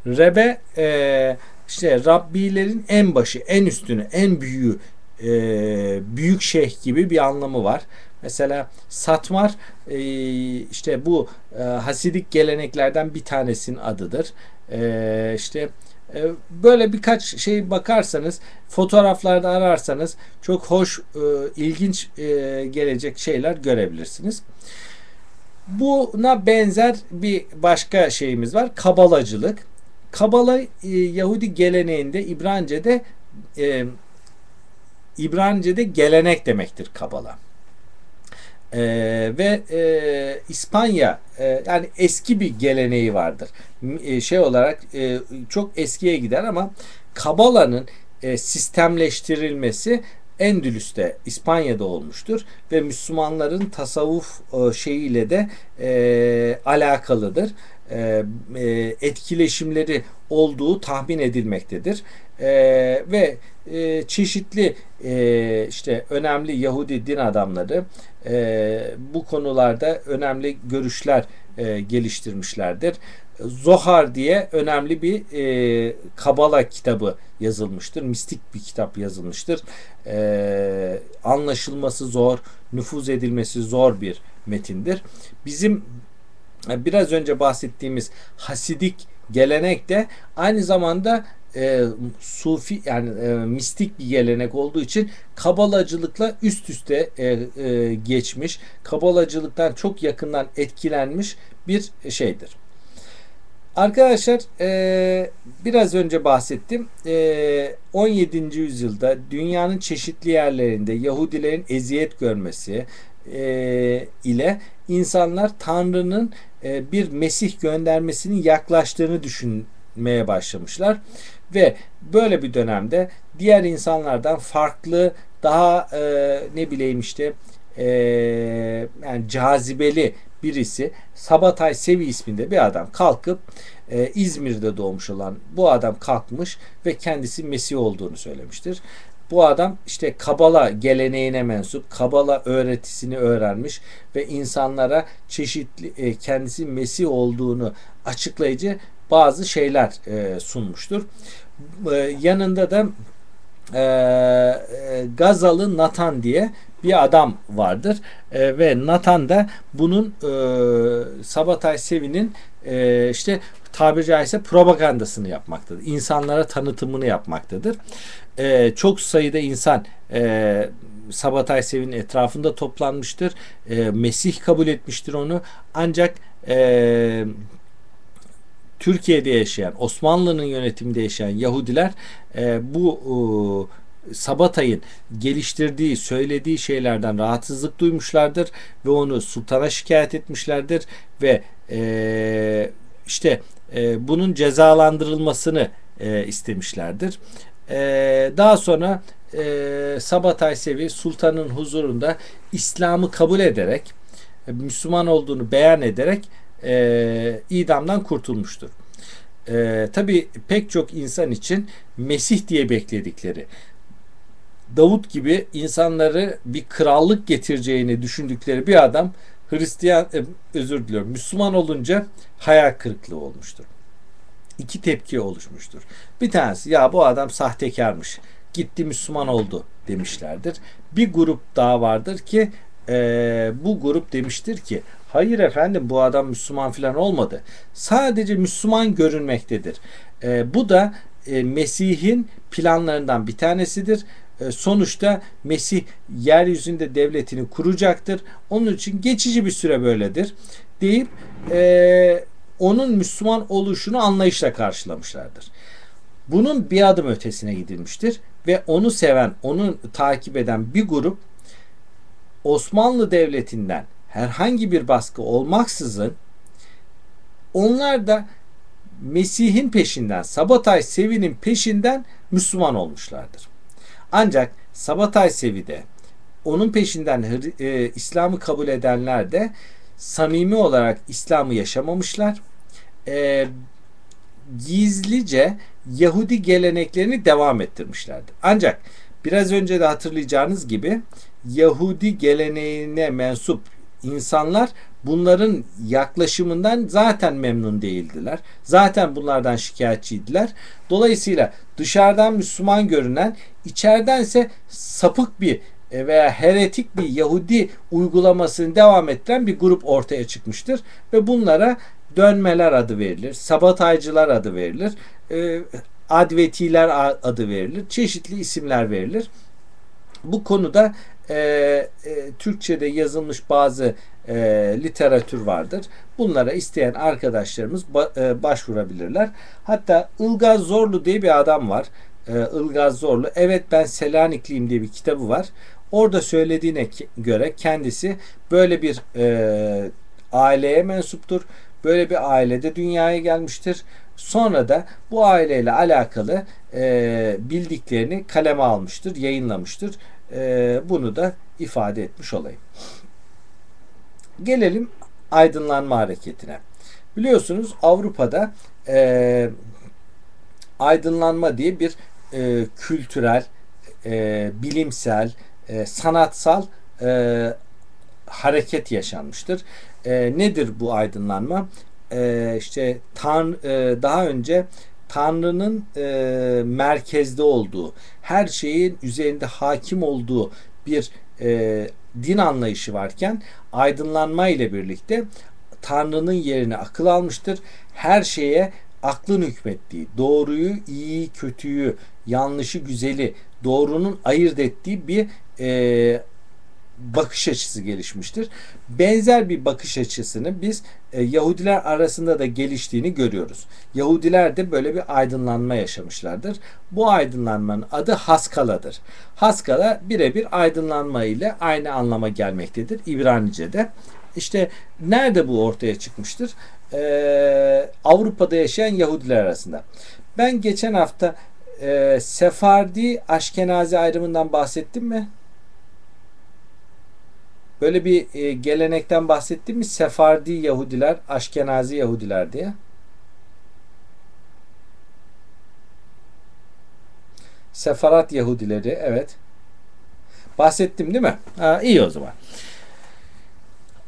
Rebe e, işte Rabbilerin en başı, en üstünü, en büyüğü e, büyük şeyh gibi bir anlamı var. Mesela Satmar e, işte bu e, Hasidik geleneklerden bir tanesinin adıdır. E, işte e, böyle birkaç şey bakarsanız, fotoğraflarda ararsanız çok hoş, e, ilginç e, gelecek şeyler görebilirsiniz. Buna benzer bir başka şeyimiz var. Kabalacılık. Kabala Yahudi geleneğinde İbranice'de e, İbranice'de gelenek demektir Kabala. E, ve e, İspanya e, yani eski bir geleneği vardır. E, şey olarak e, çok eskiye gider ama Kabala'nın e, sistemleştirilmesi Endülüs'te İspanya'da olmuştur ve Müslümanların tasavvuf e, şeyiyle de e, alakalıdır. E, e, etkileşimleri olduğu tahmin edilmektedir. E, ve e, çeşitli e, işte önemli Yahudi din adamları e, bu konularda önemli görüşler e, geliştirmişlerdir. Zohar diye önemli bir e, Kabala kitabı yazılmıştır. Mistik bir kitap yazılmıştır. E, anlaşılması zor, nüfuz edilmesi zor bir metindir. Bizim e, biraz önce bahsettiğimiz Hasidik gelenek de aynı zamanda e, sufi yani e, mistik bir gelenek olduğu için kabalacılıkla üst üste e, e, geçmiş, kabalacılıktan çok yakından etkilenmiş bir şeydir. Arkadaşlar e, biraz önce bahsettim. E, 17. yüzyılda dünyanın çeşitli yerlerinde Yahudilerin eziyet görmesi e, ile insanlar Tanrı'nın e, bir Mesih göndermesinin yaklaştığını düşünmeye başlamışlar ve böyle bir dönemde diğer insanlardan farklı daha e, ne bileyim işte e, yani cazibeli birisi Sabatay Sevi isminde bir adam kalkıp e, İzmir'de doğmuş olan bu adam kalkmış ve kendisi Mesih olduğunu söylemiştir. Bu adam işte Kabala geleneğine mensup, Kabala öğretisini öğrenmiş ve insanlara çeşitli e, kendisi Mesih olduğunu açıklayıcı bazı şeyler e, sunmuştur. E, yanında da e, e, Gazalı Natan diye bir adam vardır e, ve Natan da bunun e, Sabatay Sevi'nin e, işte tabiri caizse propagandasını yapmaktadır. İnsanlara tanıtımını yapmaktadır. E, çok sayıda insan e, Sabatay Sevi'nin etrafında toplanmıştır. E, Mesih kabul etmiştir onu. Ancak e, Türkiye'de yaşayan, Osmanlı'nın yönetiminde yaşayan Yahudiler e, bu e, Sabatay'ın geliştirdiği, söylediği şeylerden rahatsızlık duymuşlardır ve onu sultana şikayet etmişlerdir ve e, işte e, bunun cezalandırılmasını e, istemişlerdir. E, daha sonra e, Sabatay Sevi sultanın huzurunda İslam'ı kabul ederek e, Müslüman olduğunu beyan ederek e, idamdan kurtulmuştur. E, Tabi pek çok insan için Mesih diye bekledikleri Davut gibi insanları bir krallık getireceğini düşündükleri bir adam Hristiyan e, özür diliyorum Müslüman olunca hayal kırıklığı olmuştur. İki tepki oluşmuştur. Bir tanesi ya bu adam sahtekarmış. Gitti Müslüman oldu demişlerdir. Bir grup daha vardır ki e, bu grup demiştir ki hayır efendim bu adam Müslüman falan olmadı. Sadece Müslüman görünmektedir. E, bu da e, Mesih'in planlarından bir tanesidir. E, sonuçta Mesih yeryüzünde devletini kuracaktır. Onun için geçici bir süre böyledir deyip e, onun Müslüman oluşunu anlayışla karşılamışlardır. Bunun bir adım ötesine gidilmiştir ve onu seven, onu takip eden bir grup Osmanlı Devleti'nden herhangi bir baskı olmaksızın onlar da Mesih'in peşinden, Sabatay Sevi'nin peşinden Müslüman olmuşlardır. Ancak Sabatay Sevi'de onun peşinden e, İslam'ı kabul edenler de samimi olarak İslam'ı yaşamamışlar. E, gizlice Yahudi geleneklerini devam ettirmişlerdir. Ancak biraz önce de hatırlayacağınız gibi Yahudi geleneğine mensup insanlar bunların yaklaşımından zaten memnun değildiler. Zaten bunlardan şikayetçiydiler. Dolayısıyla dışarıdan Müslüman görünen, içeridense sapık bir e, veya heretik bir Yahudi uygulamasını devam ettiren bir grup ortaya çıkmıştır ve bunlara dönmeler adı verilir, sabataycılar adı verilir, e, advetiler adı verilir, çeşitli isimler verilir. Bu konuda e, e, Türkçe'de yazılmış bazı e, literatür vardır. Bunlara isteyen arkadaşlarımız ba, e, başvurabilirler. Hatta Ilgaz Zorlu diye bir adam var. E, Ilgaz Zorlu. Evet ben Selanikliyim diye bir kitabı var. Orada söylediğine göre kendisi böyle bir e, aileye mensuptur. Böyle bir ailede dünyaya gelmiştir. Sonra da bu aileyle alakalı e, bildiklerini kaleme almıştır, yayınlamıştır. E, bunu da ifade etmiş olayım. Gelelim aydınlanma hareketine. Biliyorsunuz Avrupa'da e, aydınlanma diye bir e, kültürel, e, bilimsel, e, sanatsal e, hareket yaşanmıştır. E, nedir bu aydınlanma? E, işte tan e, daha önce Tanrı'nın e, merkezde olduğu, her şeyin üzerinde hakim olduğu bir e, din anlayışı varken aydınlanma ile birlikte Tanrı'nın yerine akıl almıştır. Her şeye aklın hükmettiği, doğruyu, iyi, kötüyü, yanlışı, güzeli, doğrunun ayırt ettiği bir e, bakış açısı gelişmiştir. Benzer bir bakış açısını biz e, Yahudiler arasında da geliştiğini görüyoruz. Yahudiler de böyle bir aydınlanma yaşamışlardır. Bu aydınlanmanın adı Haskala'dır. Haskala birebir aydınlanma ile aynı anlama gelmektedir İbranice'de. İşte nerede bu ortaya çıkmıştır? Ee, Avrupa'da yaşayan Yahudiler arasında. Ben geçen hafta e, Sefardi Aşkenazi ayrımından bahsettim mi? Böyle bir e, gelenekten bahsettim mi? Sefardi Yahudiler, Aşkenazi Yahudiler diye. Sefarat Yahudileri, evet. Bahsettim değil mi? Ha, iyi o zaman.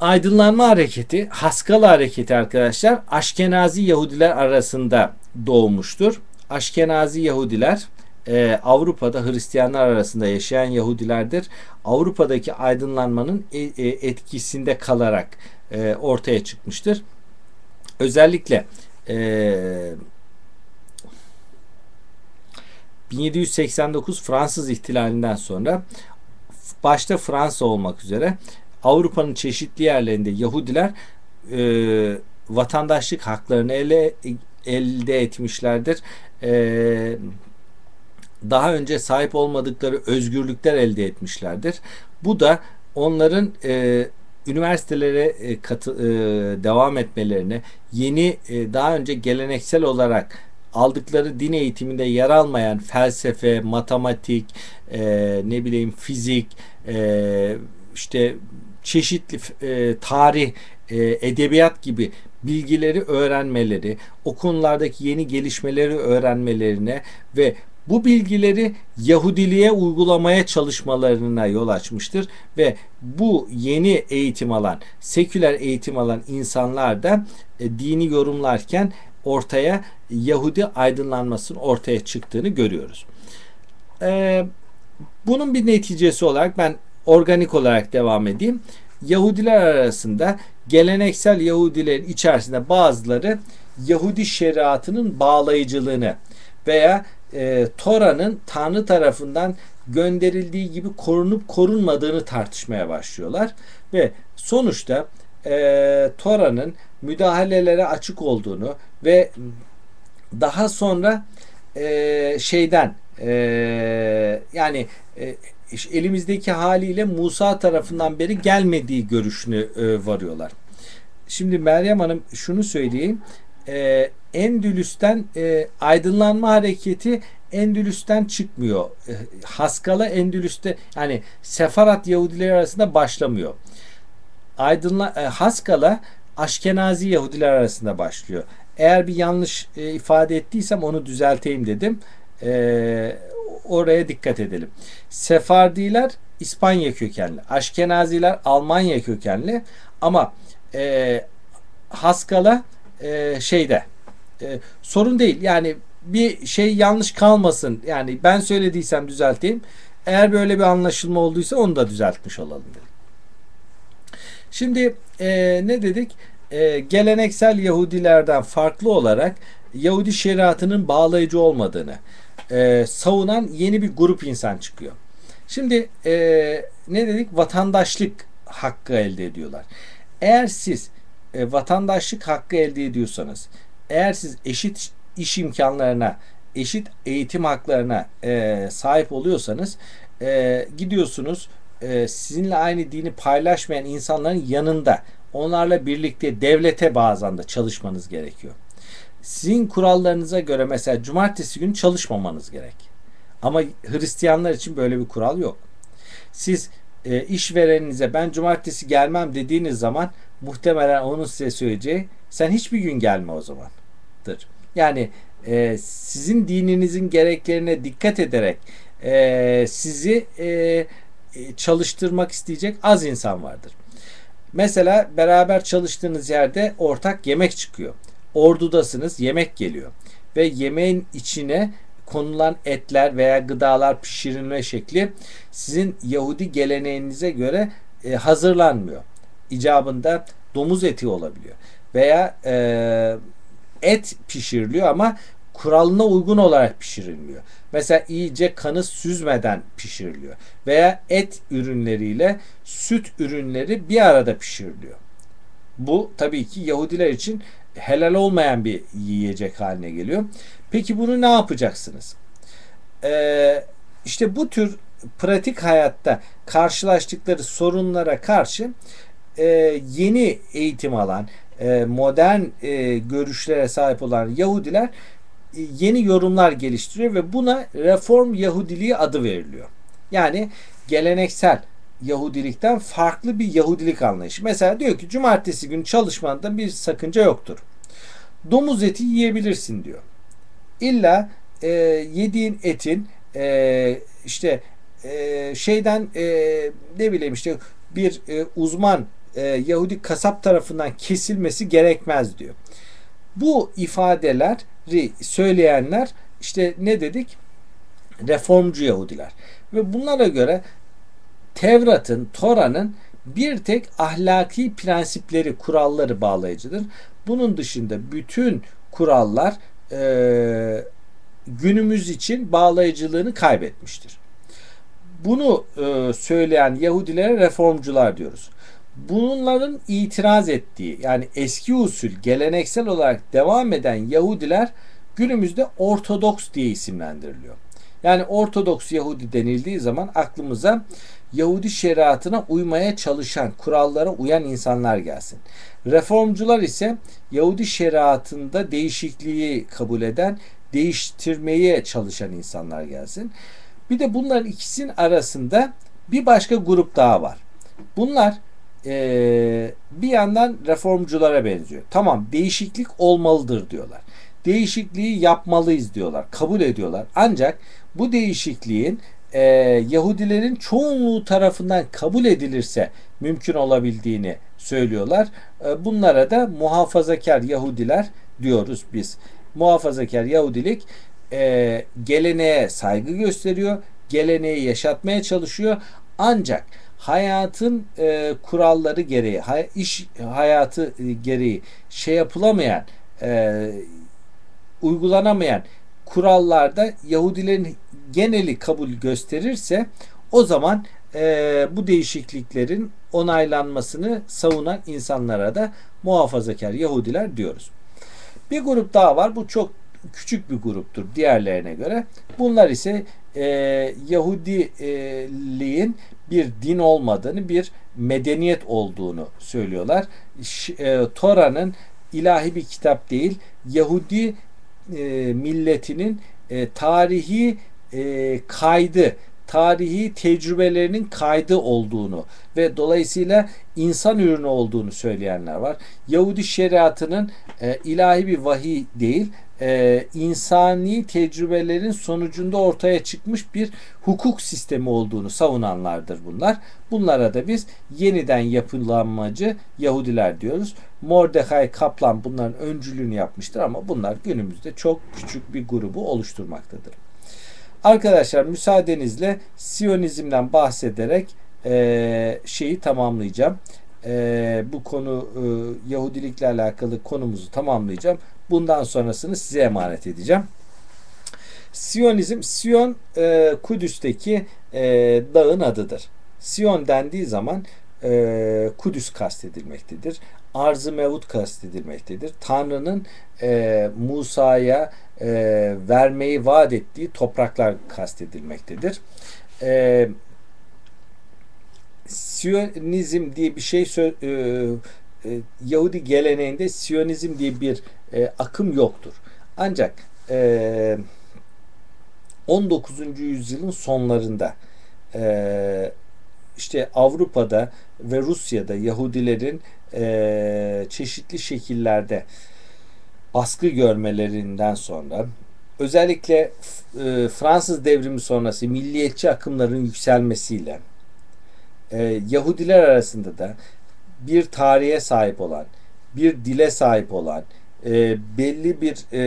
Aydınlanma hareketi, Haskalı hareketi arkadaşlar Aşkenazi Yahudiler arasında doğmuştur. Aşkenazi Yahudiler e, Avrupa'da Hristiyanlar arasında yaşayan Yahudilerdir. Avrupa'daki aydınlanmanın e, e, etkisinde kalarak e, ortaya çıkmıştır. Özellikle e, 1789 Fransız ihtilalinden sonra başta Fransa olmak üzere Avrupa'nın çeşitli yerlerinde Yahudiler e, vatandaşlık haklarını ele elde etmişlerdir. E, daha önce sahip olmadıkları özgürlükler elde etmişlerdir. Bu da onların e, üniversitelere e, katı, e, devam etmelerine, yeni e, daha önce geleneksel olarak aldıkları din eğitiminde yer almayan felsefe, matematik, e, ne bileyim fizik, e, işte çeşitli e, tarih, e, edebiyat gibi bilgileri öğrenmeleri, o konulardaki yeni gelişmeleri öğrenmelerine ve bu bilgileri Yahudiliğe uygulamaya çalışmalarına yol açmıştır ve bu yeni eğitim alan, seküler eğitim alan insanlar da e, dini yorumlarken ortaya Yahudi aydınlanmasının ortaya çıktığını görüyoruz. E, bunun bir neticesi olarak ben organik olarak devam edeyim. Yahudiler arasında geleneksel Yahudilerin içerisinde bazıları Yahudi şeriatının bağlayıcılığını veya e, Tora'nın Tanrı tarafından gönderildiği gibi korunup korunmadığını tartışmaya başlıyorlar ve sonuçta e, Tora'nın müdahalelere açık olduğunu ve daha sonra e, şeyden e, yani e, elimizdeki haliyle Musa tarafından beri gelmediği görüşünü e, varıyorlar. Şimdi Meryem Hanım şunu söyleyeyim. E, Endülüs'ten e, aydınlanma hareketi Endülüs'ten çıkmıyor. E, Haskala Endülüs'te yani Sefarat Yahudileri arasında başlamıyor. Aydınla, e, Haskala Aşkenazi Yahudiler arasında başlıyor. Eğer bir yanlış e, ifade ettiysem onu düzelteyim dedim. E, oraya dikkat edelim. Sefardiler İspanya kökenli. Aşkenaziler Almanya kökenli. Ama e, Haskala e, şeyde e, sorun değil. Yani bir şey yanlış kalmasın. Yani ben söylediysem düzelteyim. Eğer böyle bir anlaşılma olduysa onu da düzeltmiş olalım dedim. Şimdi e, ne dedik? E, geleneksel Yahudilerden farklı olarak Yahudi şeriatının bağlayıcı olmadığını e, savunan yeni bir grup insan çıkıyor. Şimdi e, ne dedik? Vatandaşlık hakkı elde ediyorlar. Eğer siz e, vatandaşlık hakkı elde ediyorsanız, eğer siz eşit iş imkanlarına, eşit eğitim haklarına e, sahip oluyorsanız e, gidiyorsunuz e, sizinle aynı dini paylaşmayan insanların yanında onlarla birlikte devlete bazen de çalışmanız gerekiyor. Sizin kurallarınıza göre mesela cumartesi günü çalışmamanız gerek. Ama Hristiyanlar için böyle bir kural yok. Siz e, işvereninize ben cumartesi gelmem dediğiniz zaman muhtemelen onun size söyleyeceği sen hiçbir gün gelme o zamandır. Yani e, sizin dininizin gereklerine dikkat ederek e, sizi e, e, çalıştırmak isteyecek az insan vardır. Mesela beraber çalıştığınız yerde ortak yemek çıkıyor. Ordudasınız yemek geliyor. Ve yemeğin içine konulan etler veya gıdalar pişirilme şekli sizin Yahudi geleneğinize göre e, hazırlanmıyor. İcabında domuz eti olabiliyor. Veya e, et pişiriliyor ama kuralına uygun olarak pişirilmiyor. Mesela iyice kanı süzmeden pişiriliyor. Veya et ürünleriyle süt ürünleri bir arada pişiriliyor. Bu tabii ki Yahudiler için helal olmayan bir yiyecek haline geliyor. Peki bunu ne yapacaksınız? Ee, işte bu tür pratik hayatta karşılaştıkları sorunlara karşı e, yeni eğitim alan, e, modern e, görüşlere sahip olan Yahudiler e, yeni yorumlar geliştiriyor ve buna reform Yahudiliği adı veriliyor. Yani geleneksel Yahudilikten farklı bir Yahudilik anlayışı. Mesela diyor ki cumartesi günü çalışmanda bir sakınca yoktur. Domuz eti yiyebilirsin diyor. İlla e, yediğin etin e, işte e, şeyden e, ne bileyim işte bir e, uzman e, Yahudi kasap tarafından kesilmesi gerekmez diyor. Bu ifadeleri söyleyenler işte ne dedik? Reformcu Yahudiler. Ve bunlara göre Tevrat'ın, Tora'nın bir tek ahlaki prensipleri, kuralları bağlayıcıdır. Bunun dışında bütün kurallar e, günümüz için bağlayıcılığını kaybetmiştir. Bunu e, söyleyen Yahudilere reformcular diyoruz. Bunların itiraz ettiği yani eski usul geleneksel olarak devam eden Yahudiler günümüzde Ortodoks diye isimlendiriliyor. Yani Ortodoks Yahudi denildiği zaman aklımıza Yahudi şeriatına uymaya çalışan, kurallara uyan insanlar gelsin. Reformcular ise Yahudi şeriatında değişikliği kabul eden, değiştirmeye çalışan insanlar gelsin. Bir de bunların ikisinin arasında bir başka grup daha var. Bunlar e, bir yandan reformculara benziyor. Tamam değişiklik olmalıdır diyorlar. Değişikliği yapmalıyız diyorlar. Kabul ediyorlar. Ancak bu değişikliğin e, Yahudilerin çoğunluğu tarafından kabul edilirse mümkün olabildiğini söylüyorlar. E, bunlara da muhafazakar Yahudiler diyoruz biz. Muhafazakar Yahudilik e, geleneğe saygı gösteriyor, geleneği yaşatmaya çalışıyor. Ancak hayatın e, kuralları gereği, iş hayatı gereği şey yapılamayan, uygulanamayan kurallarda Yahudilerin geneli kabul gösterirse o zaman e, bu değişikliklerin onaylanmasını savunan insanlara da muhafazakar Yahudiler diyoruz. Bir grup daha var. Bu çok küçük bir gruptur diğerlerine göre. Bunlar ise e, Yahudiliğin bir din olmadığını, bir medeniyet olduğunu söylüyorlar. E, Tora'nın ilahi bir kitap değil, Yahudi e, milletinin e, tarihi e, kaydı, tarihi tecrübelerinin kaydı olduğunu ve dolayısıyla insan ürünü olduğunu söyleyenler var. Yahudi şeriatının e, ilahi bir vahiy değil, e, insani tecrübelerin sonucunda ortaya çıkmış bir hukuk sistemi olduğunu savunanlardır bunlar. Bunlara da biz yeniden yapılanmacı Yahudiler diyoruz. Mordecai Kaplan bunların öncülüğünü yapmıştır ama bunlar günümüzde çok küçük bir grubu oluşturmaktadır. Arkadaşlar müsaadenizle Siyonizmden bahsederek e, şeyi tamamlayacağım. E, bu konu e, Yahudilikle alakalı konumuzu tamamlayacağım. Bundan sonrasını size emanet edeceğim. Siyonizm, Siyon e, Kudüs'teki e, dağın adıdır. Siyon dendiği zaman e, Kudüs kastedilmektedir. Arz-ı Mevud kastedilmektedir. Tanrı'nın e, Musa'ya e, vermeyi vaat ettiği topraklar kastedilmektedir. E, Siyonizm diye bir şey e, e, Yahudi geleneğinde Siyonizm diye bir e, akım yoktur. Ancak e, 19. yüzyılın sonlarında e, işte Avrupa'da ve Rusya'da Yahudilerin e, çeşitli şekillerde baskı görmelerinden sonra özellikle e, Fransız devrimi sonrası milliyetçi akımların yükselmesiyle e, Yahudiler arasında da bir tarihe sahip olan, bir dile sahip olan, e, belli bir e,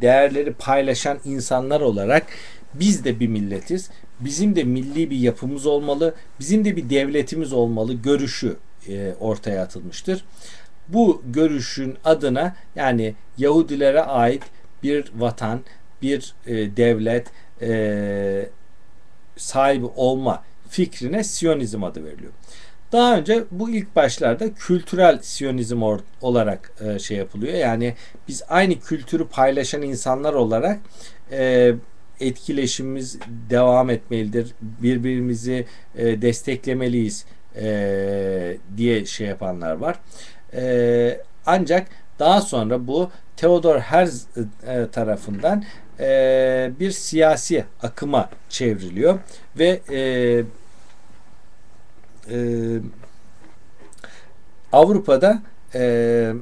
değerleri paylaşan insanlar olarak biz de bir milletiz. Bizim de milli bir yapımız olmalı, bizim de bir devletimiz olmalı görüşü e, ortaya atılmıştır. Bu görüşün adına yani Yahudilere ait bir vatan, bir e, devlet e, sahibi olma fikrine Siyonizm adı veriliyor. Daha önce bu ilk başlarda kültürel siyonizm olarak e, şey yapılıyor. Yani biz aynı kültürü paylaşan insanlar olarak e, etkileşimimiz devam etmelidir. Birbirimizi e, desteklemeliyiz e, diye şey yapanlar var. E, ancak daha sonra bu Theodor Herz e, tarafından e, bir siyasi akıma çevriliyor ve e, e, Avrupa'da e,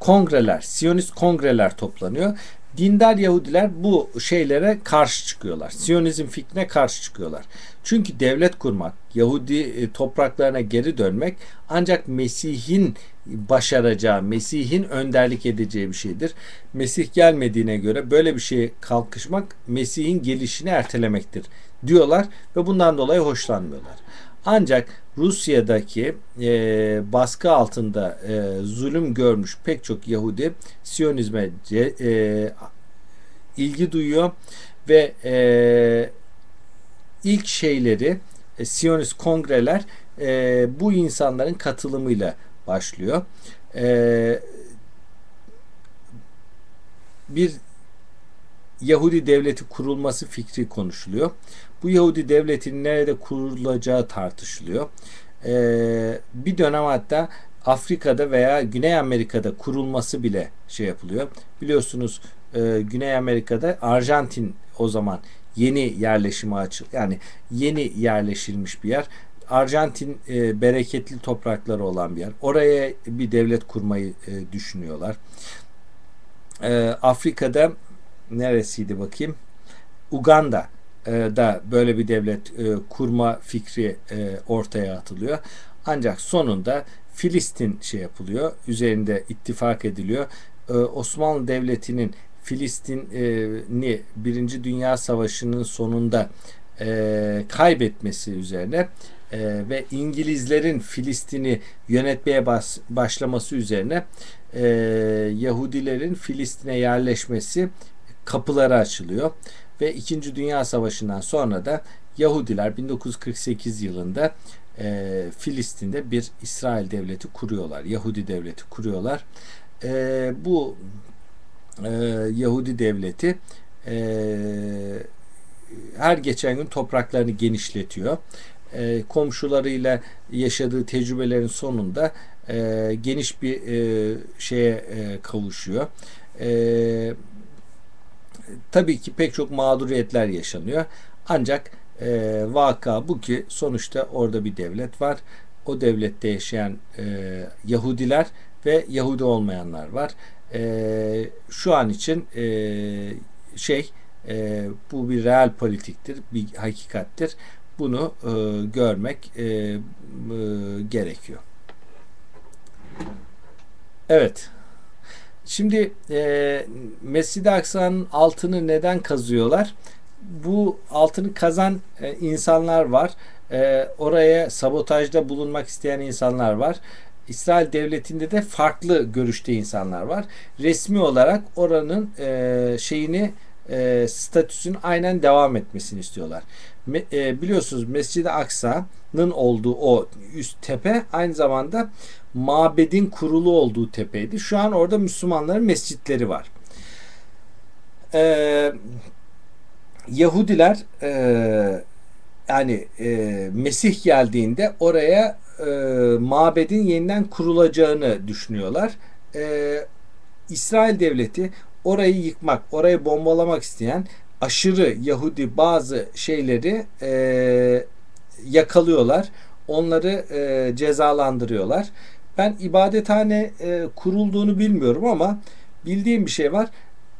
kongreler, Siyonist kongreler toplanıyor. Dindar Yahudiler bu şeylere karşı çıkıyorlar. Siyonizm fikrine karşı çıkıyorlar. Çünkü devlet kurmak, Yahudi e, topraklarına geri dönmek ancak Mesih'in başaracağı, Mesih'in önderlik edeceği bir şeydir. Mesih gelmediğine göre böyle bir şeye kalkışmak Mesih'in gelişini ertelemektir diyorlar ve bundan dolayı hoşlanmıyorlar. Ancak Rusya'daki e, baskı altında e, zulüm görmüş pek çok Yahudi Siyonizme e, ilgi duyuyor ve e, ilk şeyleri e, Siyonist kongreler e, bu insanların katılımıyla başlıyor. E, bir Yahudi devleti kurulması fikri konuşuluyor. Bu Yahudi devletinin nerede kurulacağı tartışılıyor. Ee, bir dönem hatta Afrika'da veya Güney Amerika'da kurulması bile şey yapılıyor. Biliyorsunuz e, Güney Amerika'da Arjantin o zaman yeni yerleşime açıl yani yeni yerleşilmiş bir yer. Arjantin e, bereketli toprakları olan bir yer. Oraya bir devlet kurmayı e, düşünüyorlar. E, Afrika'da neresiydi bakayım? Uganda e, da böyle bir devlet e, kurma fikri e, ortaya atılıyor. Ancak sonunda Filistin şey yapılıyor. Üzerinde ittifak ediliyor. Osmanlı Devleti'nin Filistin'i Birinci Dünya Savaşı'nın sonunda kaybetmesi üzerine ve İngilizlerin Filistin'i yönetmeye başlaması üzerine Yahudilerin Filistin'e yerleşmesi kapıları açılıyor ve İkinci Dünya Savaşı'ndan sonra da Yahudiler 1948 yılında e, Filistin'de bir İsrail devleti kuruyorlar. Yahudi devleti kuruyorlar. E, bu e, Yahudi devleti e, her geçen gün topraklarını genişletiyor. E, komşularıyla yaşadığı tecrübelerin sonunda e, geniş bir e, şeye e, kavuşuyor. E, tabii ki pek çok mağduriyetler yaşanıyor. Ancak e, vaka bu ki sonuçta orada bir devlet var. O devlette yaşayan e, Yahudiler ve Yahudi olmayanlar var. E, şu an için e, şey e, bu bir real politiktir, bir hakikattir. Bunu e, görmek e, e, gerekiyor. Evet. Şimdi e, Mescid-i Aksa'nın altını neden kazıyorlar? Bu altını kazan e, insanlar var. E, oraya sabotajda bulunmak isteyen insanlar var. İsrail devletinde de farklı görüşte insanlar var. Resmi olarak oranın e, şeyini e, statüsün aynen devam etmesini istiyorlar. Me, e, biliyorsunuz Mescid-i Aksa'nın olduğu o üst tepe aynı zamanda mabedin kurulu olduğu tepeydi. Şu an orada Müslümanların mescitleri var. Ee, Yahudiler e, yani e, Mesih geldiğinde oraya e, mabedin yeniden kurulacağını düşünüyorlar. E, İsrail devleti orayı yıkmak, orayı bombalamak isteyen aşırı Yahudi bazı şeyleri e, yakalıyorlar. Onları e, cezalandırıyorlar. Ben ibadethane e, kurulduğunu bilmiyorum ama bildiğim bir şey var.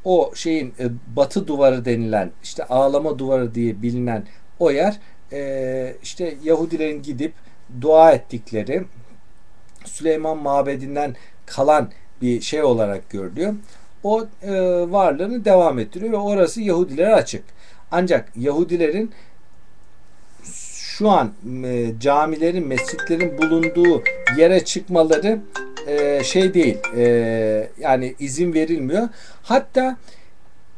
O şeyin e, batı duvarı denilen işte ağlama duvarı diye bilinen o yer e, işte Yahudilerin gidip dua ettikleri Süleyman Mabedi'nden kalan bir şey olarak görülüyor. O e, varlığını devam ettiriyor ve orası Yahudilere açık. Ancak Yahudilerin şu an e, camilerin, mescitlerin bulunduğu yere çıkmaları e, şey değil. E, yani izin verilmiyor. Hatta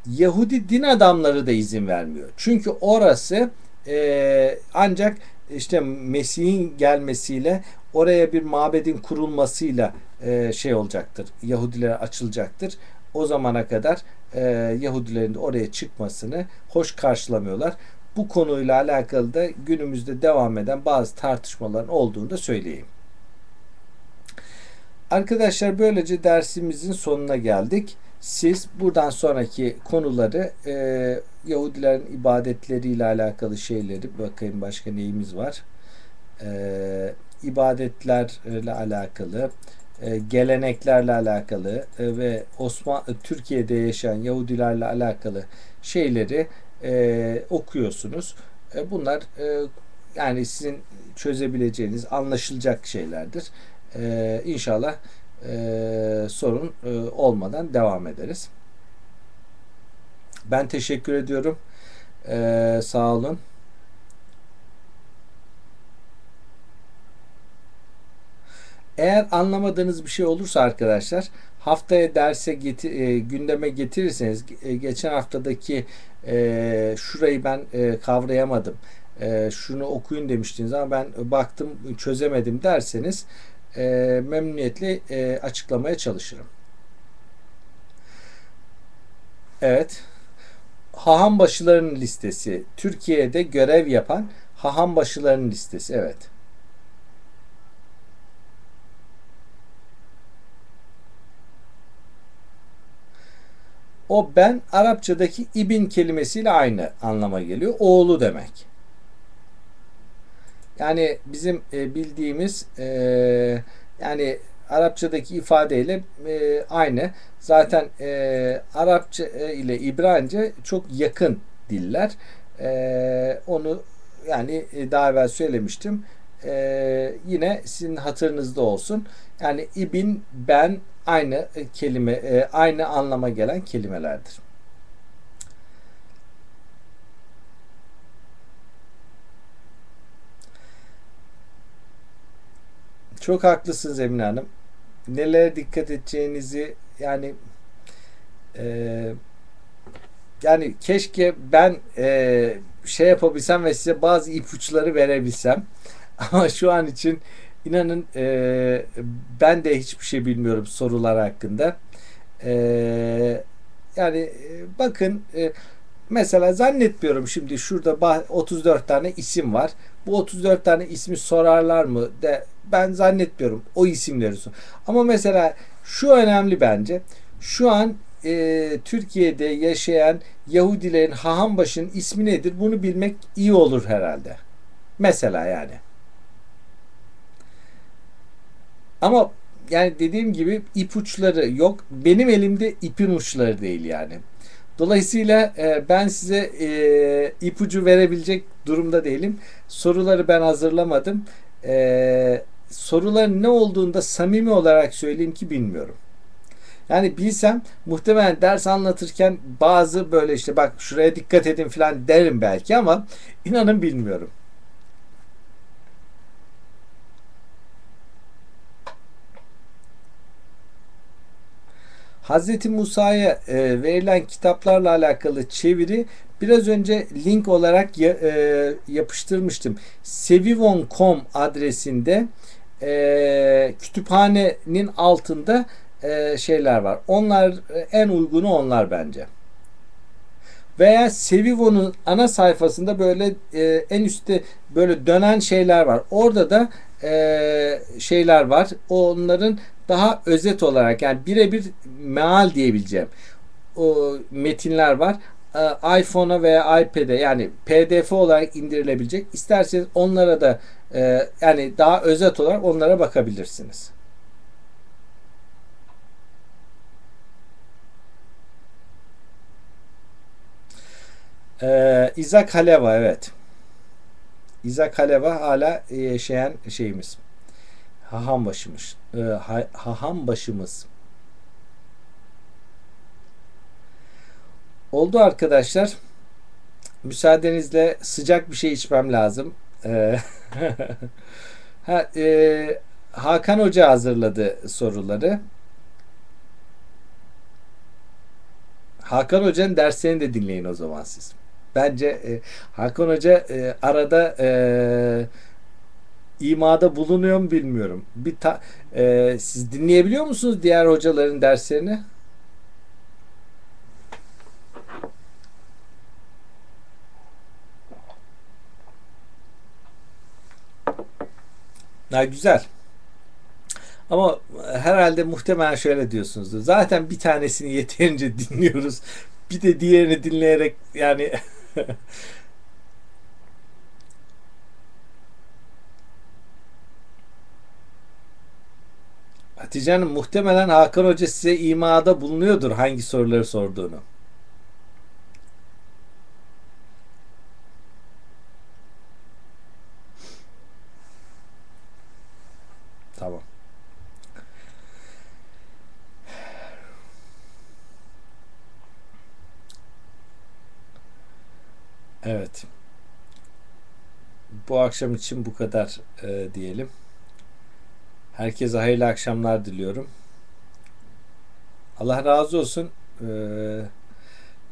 Yahudi din adamları da izin vermiyor. Çünkü orası e, ancak işte Mesih'in gelmesiyle oraya bir mabedin kurulmasıyla e, şey olacaktır. Yahudilere açılacaktır. O zamana kadar e, Yahudilerin de oraya çıkmasını hoş karşılamıyorlar. Bu konuyla alakalı da günümüzde devam eden bazı tartışmaların olduğunu da söyleyeyim. Arkadaşlar böylece dersimizin sonuna geldik. Siz buradan sonraki konuları e, Yahudilerin ibadetleriyle alakalı şeyleri bakayım başka neyimiz var. E, ibadetlerle alakalı, e, geleneklerle alakalı e, ve Osman Türkiye'de yaşayan Yahudilerle alakalı şeyleri e, okuyorsunuz. E, bunlar e, yani sizin çözebileceğiniz, anlaşılacak şeylerdir. E, inşallah e, sorun e, olmadan devam ederiz. Ben teşekkür ediyorum. E, sağ olun. Eğer anlamadığınız bir şey olursa arkadaşlar haftaya derse getir, e, gündeme getirirseniz e, geçen haftadaki e, şurayı ben e, kavrayamadım. E, şunu okuyun demiştiniz ama ben baktım çözemedim derseniz e, memnuniyetle e, açıklamaya çalışırım. Evet. Haham başılarının listesi. Türkiye'de görev yapan haham başılarının listesi. Evet. O ben Arapçadaki ibin kelimesiyle aynı anlama geliyor. Oğlu demek. Yani bizim e, bildiğimiz e, yani Arapçadaki ifadeyle e, aynı. Zaten e, Arapça e, ile İbranice çok yakın diller. E, onu yani e, daha evvel söylemiştim. E, yine sizin hatırınızda olsun. Yani ibin, ben aynı kelime, e, aynı anlama gelen kelimelerdir. Çok haklısınız Emine Hanım. Nelere dikkat edeceğinizi yani e, yani keşke ben e, şey yapabilsem ve size bazı ipuçları verebilsem. Ama şu an için inanın e, ben de hiçbir şey bilmiyorum sorular hakkında. E, yani e, bakın e, mesela zannetmiyorum şimdi şurada 34 tane isim var. Bu 34 tane ismi sorarlar mı de ben zannetmiyorum o isimleri sor. Ama mesela şu önemli bence. Şu an e, Türkiye'de yaşayan Yahudilerin Hahambaşı'nın ismi nedir? Bunu bilmek iyi olur herhalde. Mesela yani. Ama yani dediğim gibi ipuçları yok. Benim elimde ipin uçları değil yani. Dolayısıyla e, ben size e, ipucu verebilecek durumda değilim. Soruları ben hazırlamadım. E, soruların ne olduğunu samimi olarak söyleyeyim ki bilmiyorum. Yani bilsem muhtemelen ders anlatırken bazı böyle işte bak şuraya dikkat edin falan derim belki ama inanın bilmiyorum. Hazreti Musa'ya e, verilen kitaplarla alakalı çeviri biraz önce link olarak ya, e, yapıştırmıştım. Sevivon.com adresinde e, kütüphanenin altında e, şeyler var. Onlar en uygunu onlar bence. Veya Sevivo'nun ana sayfasında böyle e, en üstte böyle dönen şeyler var. Orada da e, şeyler var. Onların daha özet olarak yani birebir meal diyebileceğim o metinler var. E, iPhone'a veya iPad'e yani PDF olarak indirilebilecek. İsterseniz onlara da e, yani daha özet olarak onlara bakabilirsiniz. Ee, İzak Haleva evet. İzak Haleva hala yaşayan şeyimiz. Haham başımız. Ee, ha, haham başımız. Oldu arkadaşlar. Müsaadenizle sıcak bir şey içmem lazım. Ee, ha, e, Hakan Hoca hazırladı soruları. Hakan Hoca'nın derslerini de dinleyin o zaman siz. Bence e, Hakan Hoca e, arada e, imada bulunuyor mu bilmiyorum. Bir ta, e, siz dinleyebiliyor musunuz diğer hocaların derslerini? Ha, güzel. Ama herhalde muhtemelen şöyle diyorsunuzdur. Zaten bir tanesini yeterince dinliyoruz. Bir de diğerini dinleyerek yani Hatice Hanım muhtemelen Hakan Hoca size imada bulunuyordur hangi soruları sorduğunu. Tamam. Evet. Bu akşam için bu kadar e, diyelim. Herkese hayırlı akşamlar diliyorum. Allah razı olsun. E,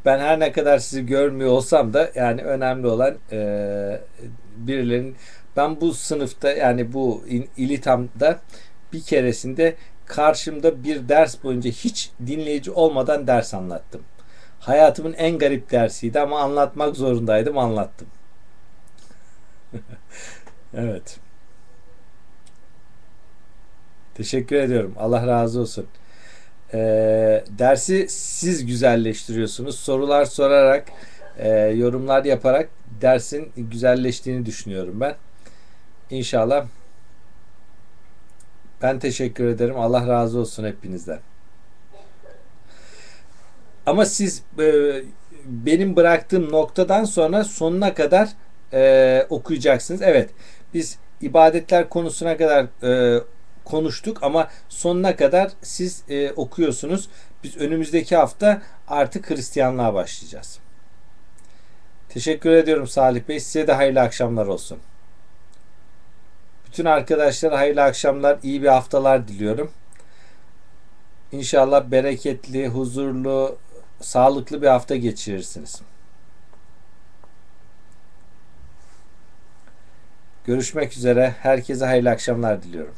ben her ne kadar sizi görmüyor olsam da yani önemli olan e, birilerinin ben bu sınıfta yani bu ilitamda bir keresinde karşımda bir ders boyunca hiç dinleyici olmadan ders anlattım. Hayatımın en garip dersiydi ama anlatmak zorundaydım anlattım. evet. Teşekkür ediyorum. Allah razı olsun. Ee, dersi siz güzelleştiriyorsunuz. Sorular sorarak, e, yorumlar yaparak dersin güzelleştiğini düşünüyorum ben. İnşallah. Ben teşekkür ederim. Allah razı olsun hepinizden. Ama siz e, benim bıraktığım noktadan sonra sonuna kadar e, okuyacaksınız. Evet, biz ibadetler konusuna kadar e, konuştuk ama sonuna kadar siz e, okuyorsunuz. Biz önümüzdeki hafta artık Hristiyanlığa başlayacağız. Teşekkür ediyorum Salih Bey. Size de hayırlı akşamlar olsun. Bütün arkadaşlara hayırlı akşamlar, iyi bir haftalar diliyorum. İnşallah bereketli, huzurlu, sağlıklı bir hafta geçirirsiniz. Görüşmek üzere. Herkese hayırlı akşamlar diliyorum.